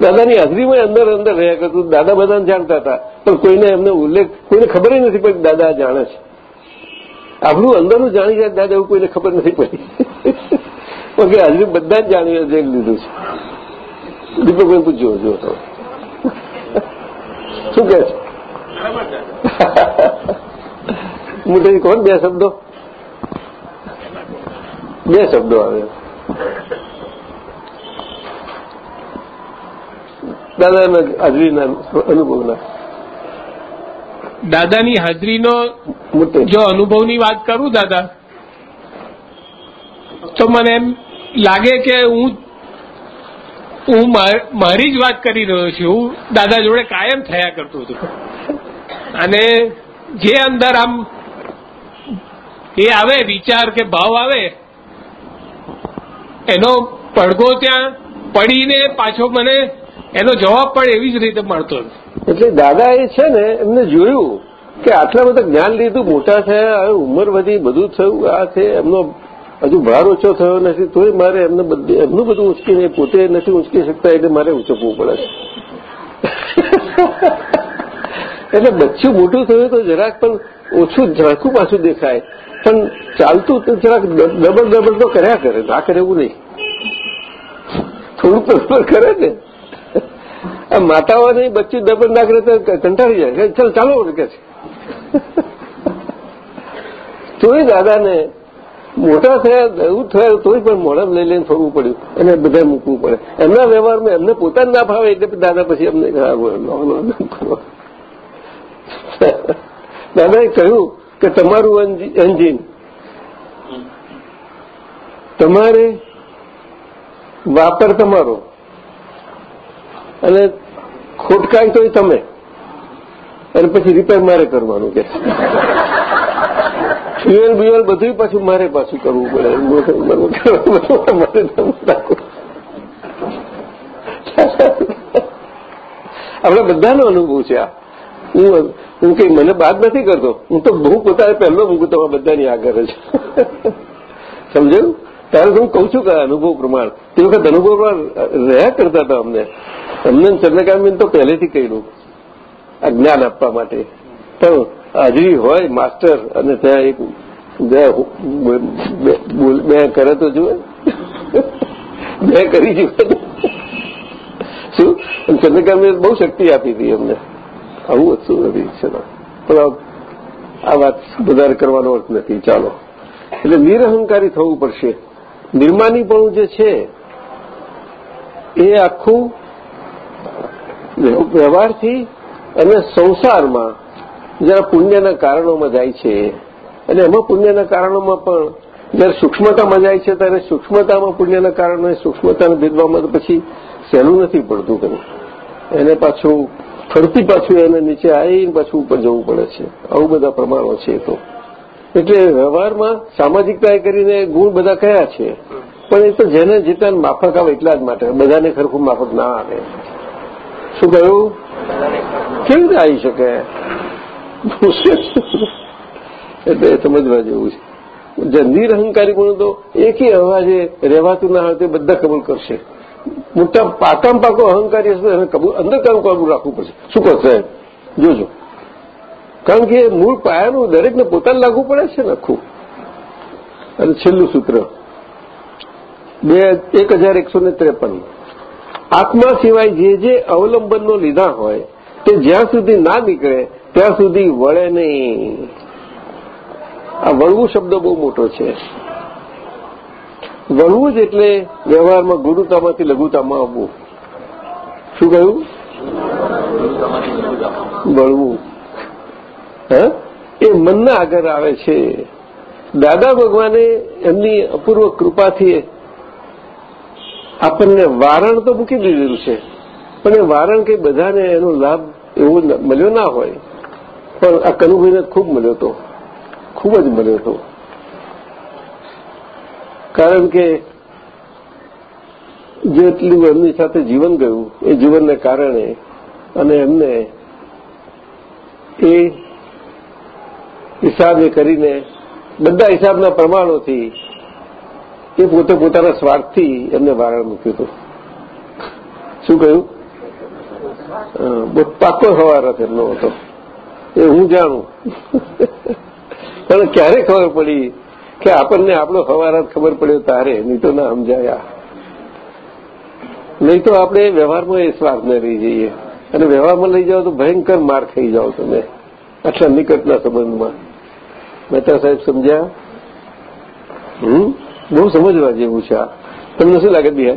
દાદાની હાજરીમાં અંદર અંદર રહ્યા કરતું. દાદા બધાને જાણતા હતા. પણ કોઈને એમને ઉલ્લેખ કોઈને ખબર નથી પડી દાદા જાણે છે. આપણું અંદરનું જાણી જાય દાદા એવું કોઈને ખબર નથી પડી. કે હાજરી બધા જ જાણી લીધું છે. દીપકભાઈ પૂછજો જો તો. શું કે છે? મોટેથી કોણ બે શબ્દો? બે શબ્દો આવે. દાદાના હાજરીના અનુભવના. દાદાની હાજરીનો જો અનુભવની વાત કરું દાદા તો મને એમ લાગે કે હું હું મારી જ વાત કરી રહ્યો છું. દાદા જોડે કાયમ થયા કરતો હતો. અને જે અંદર આમ એ આવે, વિચાર કે ભાવ આવે, એનો પડઘો ત્યાં પડીને પાછો મને એનો જવાબ પણ એવી જ રીતે મળતો એટલે દાદા એ છે ને, એમને જોયું કે આટલા બધા જ્ઞાન લીધું, મોટા થયા હવે ઉંમર વધી, બધું થયું, આ છે, એમનો હજુ ભાર ઓછો થયો નથી, તોય મારે એમને બધું, એમનું બધું ઉંચકીને પોતે નથી ઉંચકી શકતા, એટલે મારે ઉંચકવું પડે. એટલે બચ્ચું મોટું થયું તો જરાક પણ ઓછું ઝાંખું પાછું દેખાય. પણ ચાલતું તો જરાક ડબલ ડબલ તો કર્યા કરે, ના કરે એવું નહીં. થોડું ડબલ કરે ને. આ માતાઓને બચ્ચું ડબલ ના કરે તો કંટાળી જાય. ચાલ, ચાલો, કે છે. તોય દાદાને મોટા થયા, એવું થયા તોય પણ મોડમ લઈ લઈને ફરવું પડ્યું. અને બધા મૂકવું પડે. એમના વ્યવહારમાં એમને પોતાને ના ફાવે એટલે દાદા પછી એમને દાદાએ કહ્યું કે, તમારું એન્જિન, તમારે વાપર તમારો. અને ખોટકાય તોય તમે. અને પછી રિપેર મારે કરવાનું કે. ફ્યુએલ બ્યુએલ બધું પાછું મારે પાછું કરવું પડે. મારે આપણે બધાનો અનુભવ છે આ. હું હું કઈ મને બાદ નથી કરતો. હું તો બહુ પોતાને પહેલો મૂકું તમારા બધાની આગળ જ સમજાયું? ત્યારે હું કઉ છું કે અનુભવ પ્રમાણ. તે વખત અનુભવ રહ્યા કરતા હતા અમને. અમને ચંદ્રકાંતબેન તો પહેલેથી કહ્યું. જ્ઞાન આપવા માટે. પણ હાજરી હોય માસ્ટર અને ત્યાં એક બે કરે તો જુએ. બે કરી જુએ શું? ચંદ્રકાંતબેન બહુ શક્તિ આપી હતી અમને આવું હતું નથી ચલો. પણ આ વાત વધારે કરવાનો અર્થ નથી. ચાલો. એટલે નિરહંકારી થવું પડશે. નિર્માનીપણું જે છે, એ આખું વ્યવહારથી અને સંસારમાં જરા પુણ્યના કારણોમાં જાય છે અને એમાં પુણ્યના કારણોમાં પણ જયારે સૂક્ષ્મતામાં જાય છે ત્યારે સૂક્ષ્મતામાં પુણ્યના કારણે સૂક્ષ્મતાને ભેદવામાં તો પછી સહેલું નથી પડતું કંઈ એને પાછું ફરતી પાછું એને નીચે આવીને પાછું ઉપર જવું પડે છે. આવું બધા પ્રમાણો છે તો. એટલે વ્યવહારમાં સામાજિકતાએ કરીને ગુણ બધા કયા છે? પણ એ તો જેને જેટલા માફક આવે એટલા જ માટે. બધાને ખરખું માફક ના આવે. શું કહ્યું? કેવી રીતે આવી શકે? એટલે સમજવા જેવું છે. જે નિરહંકારી ગુણ તો એકી અવાજે રહેવાતું ના હોય તે બધા કબૂલ કરશે. મોટા પાકામ પાકો અહંકારી હશે એને કબૂલ અંદર કામ કબૂલ રાખવું પડશે. શું કહો સાહેબ? જોજો. કારણ કે મૂળ પાયાનું દરેકને પોતાને લાગુ પડે છે ને આખું. અને છેલ્લું સૂત્ર. બે એક હજાર એકસો ને ત્રેપન. આત્મા સિવાય જે જે અવલંબનનો લીધા હોય તે જ્યાં સુધી ના નીકળે ત્યાં સુધી વળે નહીં. આ વળવું શબ્દ બહુ મોટો છે. વળવું જ એટલે વ્યવહારમાં ગુરુતામાંથી લઘુતામાં આવવું. શું કહ્યું? વળવું. એ મનના આગળ આવે છે. દાદા ભગવાને એમની અપૂર્વ કૃપાથી આપણને વારણ તો મૂકી દીધેલું છે. પણ એ વારણ કે બધાને એનો લાભ એવો મળ્યો ના હોય. પણ આ કનુભાઈને ખૂબ મળ્યો હતો. ખૂબ જ મળ્યો હતો. કારણ કે જેટલું એમની સાથે જીવન ગયું, એ જીવનને કારણે અને એમને એ હિસાબે કરીને બધા હિસાબના પ્રમાણોથી એ પોતે પોતાના સ્વાર્થથી એમને વારણ મૂક્યું હતું. શું કહ્યું? બહુ પાકો હવારત એમનો હતો. એ હું જાણું. પણ ક્યારે ખબર પડી કે આપણને આપણો હવારાત ખબર પડ્યો, તારે નહીં તો ના સમજાયા. નહીં તો આપણે વ્યવહારમાં એ સ્વાર્થને લઈ જઈએ. અને વ્યવહારમાં લઈ જાઓ તો ભયંકર માર ખાઈ જાઓ તમે આટલા નિકટના સંબંધમાં. મહેતા સાહેબ સમજ્યા? હમ? બહુ સમજવા જેવું છે આ. તમને શું લાગે બિહાર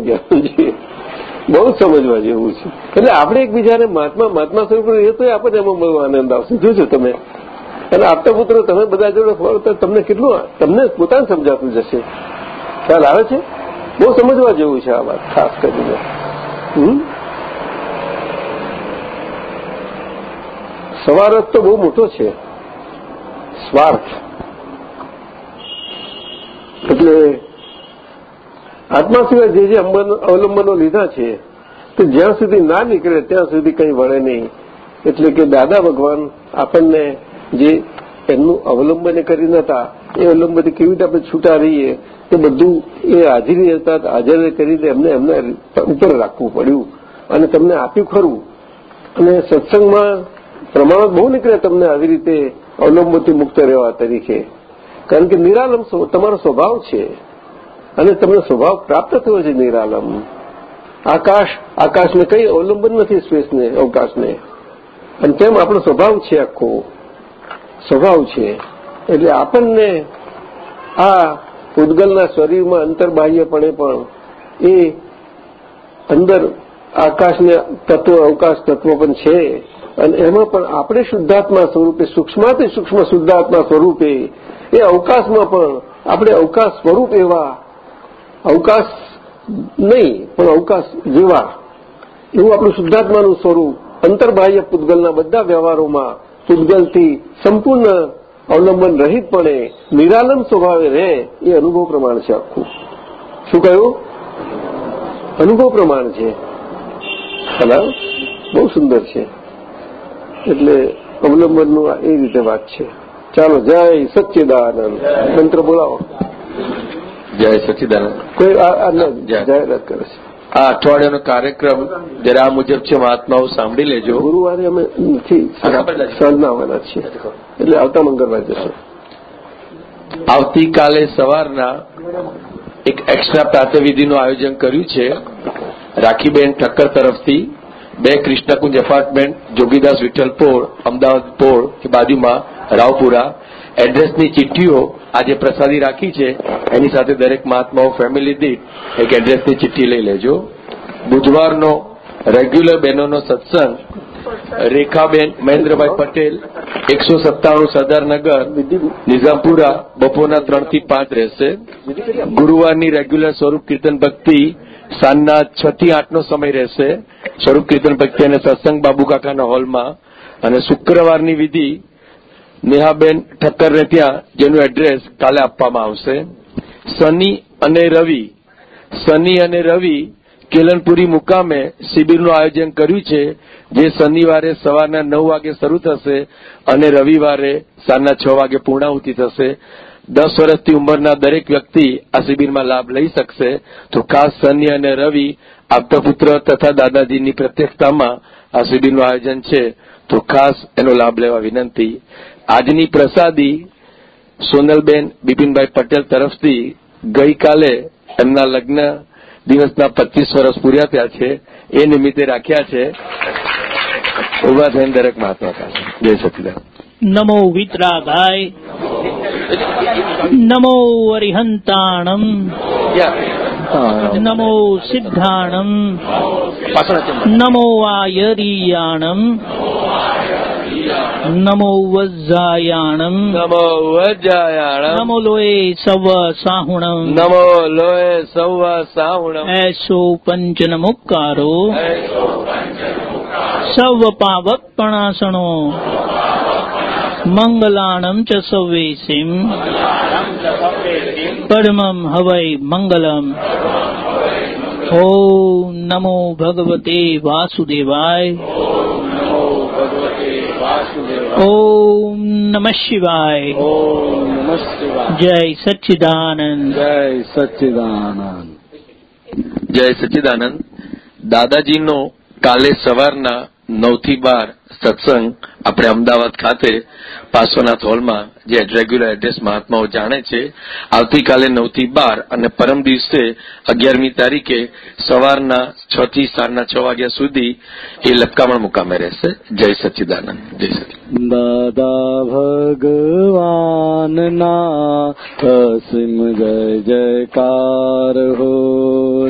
બહુ સમજવા જેવું છે. એટલે આપણે એકબીજાને મહાત્મા મહાત્મા સ્વરૂપ રહીએ તો આપણને એમાં મળવા આનંદ આવશે. જોજો તમે. અને આપતા પુત્રો તમે બધા જોડે ફરો તો તમને કેટલું તમને પોતાને સમજાતું જશે. ખ્યાલ આવે છે? બહુ સમજવા જેવું છે આ વાત, ખાસ કરીને. હમ? સવારત તો બહુ મોટો છે. સ્વાર્થ. એટલે આત્મા સિવાય જે જે અવલંબનો લીધા છે, તે જ્યાં સુધી ના નીકળે, ત્યાં સુધી કંઈ વળે નહીં. એટલે કે દાદા ભગવાન આપણને જે એમનું અવલંબન કરી નતા, એ અવલંબનથી કેવી રીતે આપણે છૂટા રહીએ તે બધું એ હાજરી હતા, હાજર કરીને એમને એમને ઉપર રાખવું પડ્યું. અને તમને આપ્યું ખરું. અને સત્સંગમાં પ્રમાણ બહુ નીકળે તમને આવી રીતે અવલંબનથી મુક્ત રહેવા તરીકે. કારણ કે નિરાલંબ તમારો સ્વભાવ છે. અને તમને સ્વભાવ પ્રાપ્ત થયો છે નિરાલમ. આકાશ, આકાશને કંઈ અવલંબન નથી સ્પેસને, અવકાશને. અને તેમ આપણો સ્વભાવ છે આખો. સ્વભાવ છે. એટલે આપણને આ ઉદગલના શરીરમાં અંતરબાહ્યપણે પણ એ અંદર આકાશને તત્વ, અવકાશ તત્વ પણ છે. અને એમાં પણ આપણે શુદ્ધાત્મા સ્વરૂપે, સૂક્ષ્માથી સૂક્ષ્મ શુદ્ધાત્મા સ્વરૂપે એ અવકાશમાં પણ આપણે અવકાશ સ્વરૂપ એવા અવકાશ નહીં, પણ અવકાશ જેવા. એવું આપણું શુદ્ધાત્માનું સ્વરૂપ, અંતર્બાહ્ય પૂતગલના બધા વ્યવહારોમાં પૂતગલથી સંપૂર્ણ અવલંબન રહિતપણે નિરાલંબ સ્વભાવે રહે, એ અનુભવ પ્રમાણ છે આખું. શું કહ્યું? અનુભવ પ્રમાણ છે. બરાબર બહુ સુંદર છે. એટલે અવલંબનનું એ રીતે વાત છે. ચાલો, જય સચ્ચિદાનંદ. મંત્ર બોલાવો. જય સચિદાનંદ. કોઈ. જાહેરાત કરે છે. આ અઠવાડિયાનો કાર્યક્રમ જરા આ મુજબ છે મહાત્માઓ સાંભળી લેજો. ગુરુવારે અમે નથી. સાંજના આવવાના છીએ. એટલે આવતા મંગળવાર જશે. આવતીકાલે સવારના એક એક્સ્ટ્રા પ્રાતવિધિનું આયોજન કર્યું છે. રાખીબેન ઠક્કર તરફથી બે કૃષ્ણકુંજ એપાર્ટમેન્ટ જોગીદાસ વિઠ્ઠલ પોળ અમદાવાદ પોળ કે બાજુમાં રાવપુરા એડ્રેસની ચિઠ્ઠીઓ આજે પ્રસાદી રાખી છે. એની સાથે દરેક મહાત્માઓ ફેમિલી દીઠ એક એડ્રેસની ચિઠ્ઠી લઈ લેજો. બુધવારનો રેગ્યુલર બહેનોનો સત્સંગ, રેખાબેન મહેન્દ્રભાઈ પટેલ, એકસો સત્તાણું સરદારનગર, નિઝામપુરા, બપોરના ત્રણથી પાંચ રહેશે. ગુરુવારની રેગ્યુલર સ્વરૂપ કીર્તન ભક્તિ સાંજના છ થી આઠનો સમય રહેશે. સ્વરૂપ કીર્તન ભક્તિ અને સત્સંગ બાબુ કાકાના હોલમાં. અને શુક્રવારની વિધિ નેહાબેન ઠક્કરને ત્યાં જેનું એડ્રેસ કાલે આપવામાં આવશે. શનિ અને રવિ, શનિ અને રવિ કેલનપુરી મુકામે શિબિરનું આયોજન કર્યું છે, જે શનિવારે સવારના નવ વાગે શરૂ થશે અને રવિવારે સાંજના છ વાગે પૂર્ણાહુતિ થશે. દસ વર્ષથી ઉંમરના દરેક વ્યક્તિ આ શિબિરમાં લાભ લઈ શકશે. તો ખાસ શનિ અને રવિ આપતા પુત્ર તથા દાદાજીની પ્રત્યક્ષતામાં આ શિબિરનું આયોજન છે. તો ખાસ એનો લાભ લેવા વિનંતી. આજની પ્રસાદી સોનલબેન બિપિનભાઈ પટેલ તરફથી ગઈકાલે એમના લગ્ન દિવસના પચીસ વર્ષ પૂર્યા થયા છે. એ નિમિત્તે રાખ્યા છે. ઊભા થઈને દરેક મહાત્મા પાસે. જય સચિદાન નમો વિતરાગાય. નમો અરિહંતાણમ. નમો સિદ્ધાણમ. નમો આયરીયાણમ. નમો વજ્જાયાણમ નમો વજ્જાયાણમ નમો લોય સવ સાહુણમ નમો લોય સવ સાહુણમ એસો પંચનમુકારો સવ પાવપણાસણો મંગલાણમ ચ સવેસીમ પરમમ હવૈ મંગલમ ઓમ નમો શિવાય ઓમ નમઃ શિવાય જય સચ્ચિદાનંદ જય સચ્ચિદાનંદ જય સચ્ચિદાનંદ દાદાજીનો કાલે સવારના નવથી બાર સત્સંગ આપણે અમદાવાદ ખાતે પાર્શ્વનાથ હોલમાં જે રેગ્યુલર એડ્રેસ મહાત્માઓ જાણે છે, આવતીકાલે નવથી બાર અને પરમ દિવસે અગિયારમી તારીખે સવારના છ થી સાંજના છ વાગ્યા સુધી એ લપકામણ મુકામે રહેશે. જય સચ્ચિદાનંદ. જય સચ્ચિદાનંદ. દાદા ભગવાનના અસીમ જય જયકાર હો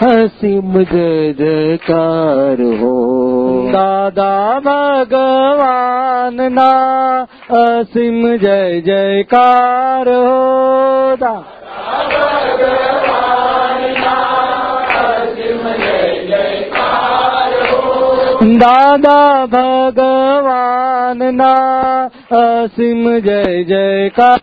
અસીમ જય જયકાર હો દાદા ભગવાનના અસીમ જય જયકાર હો દાદા ભગવાનના અસીમ જય જયકાર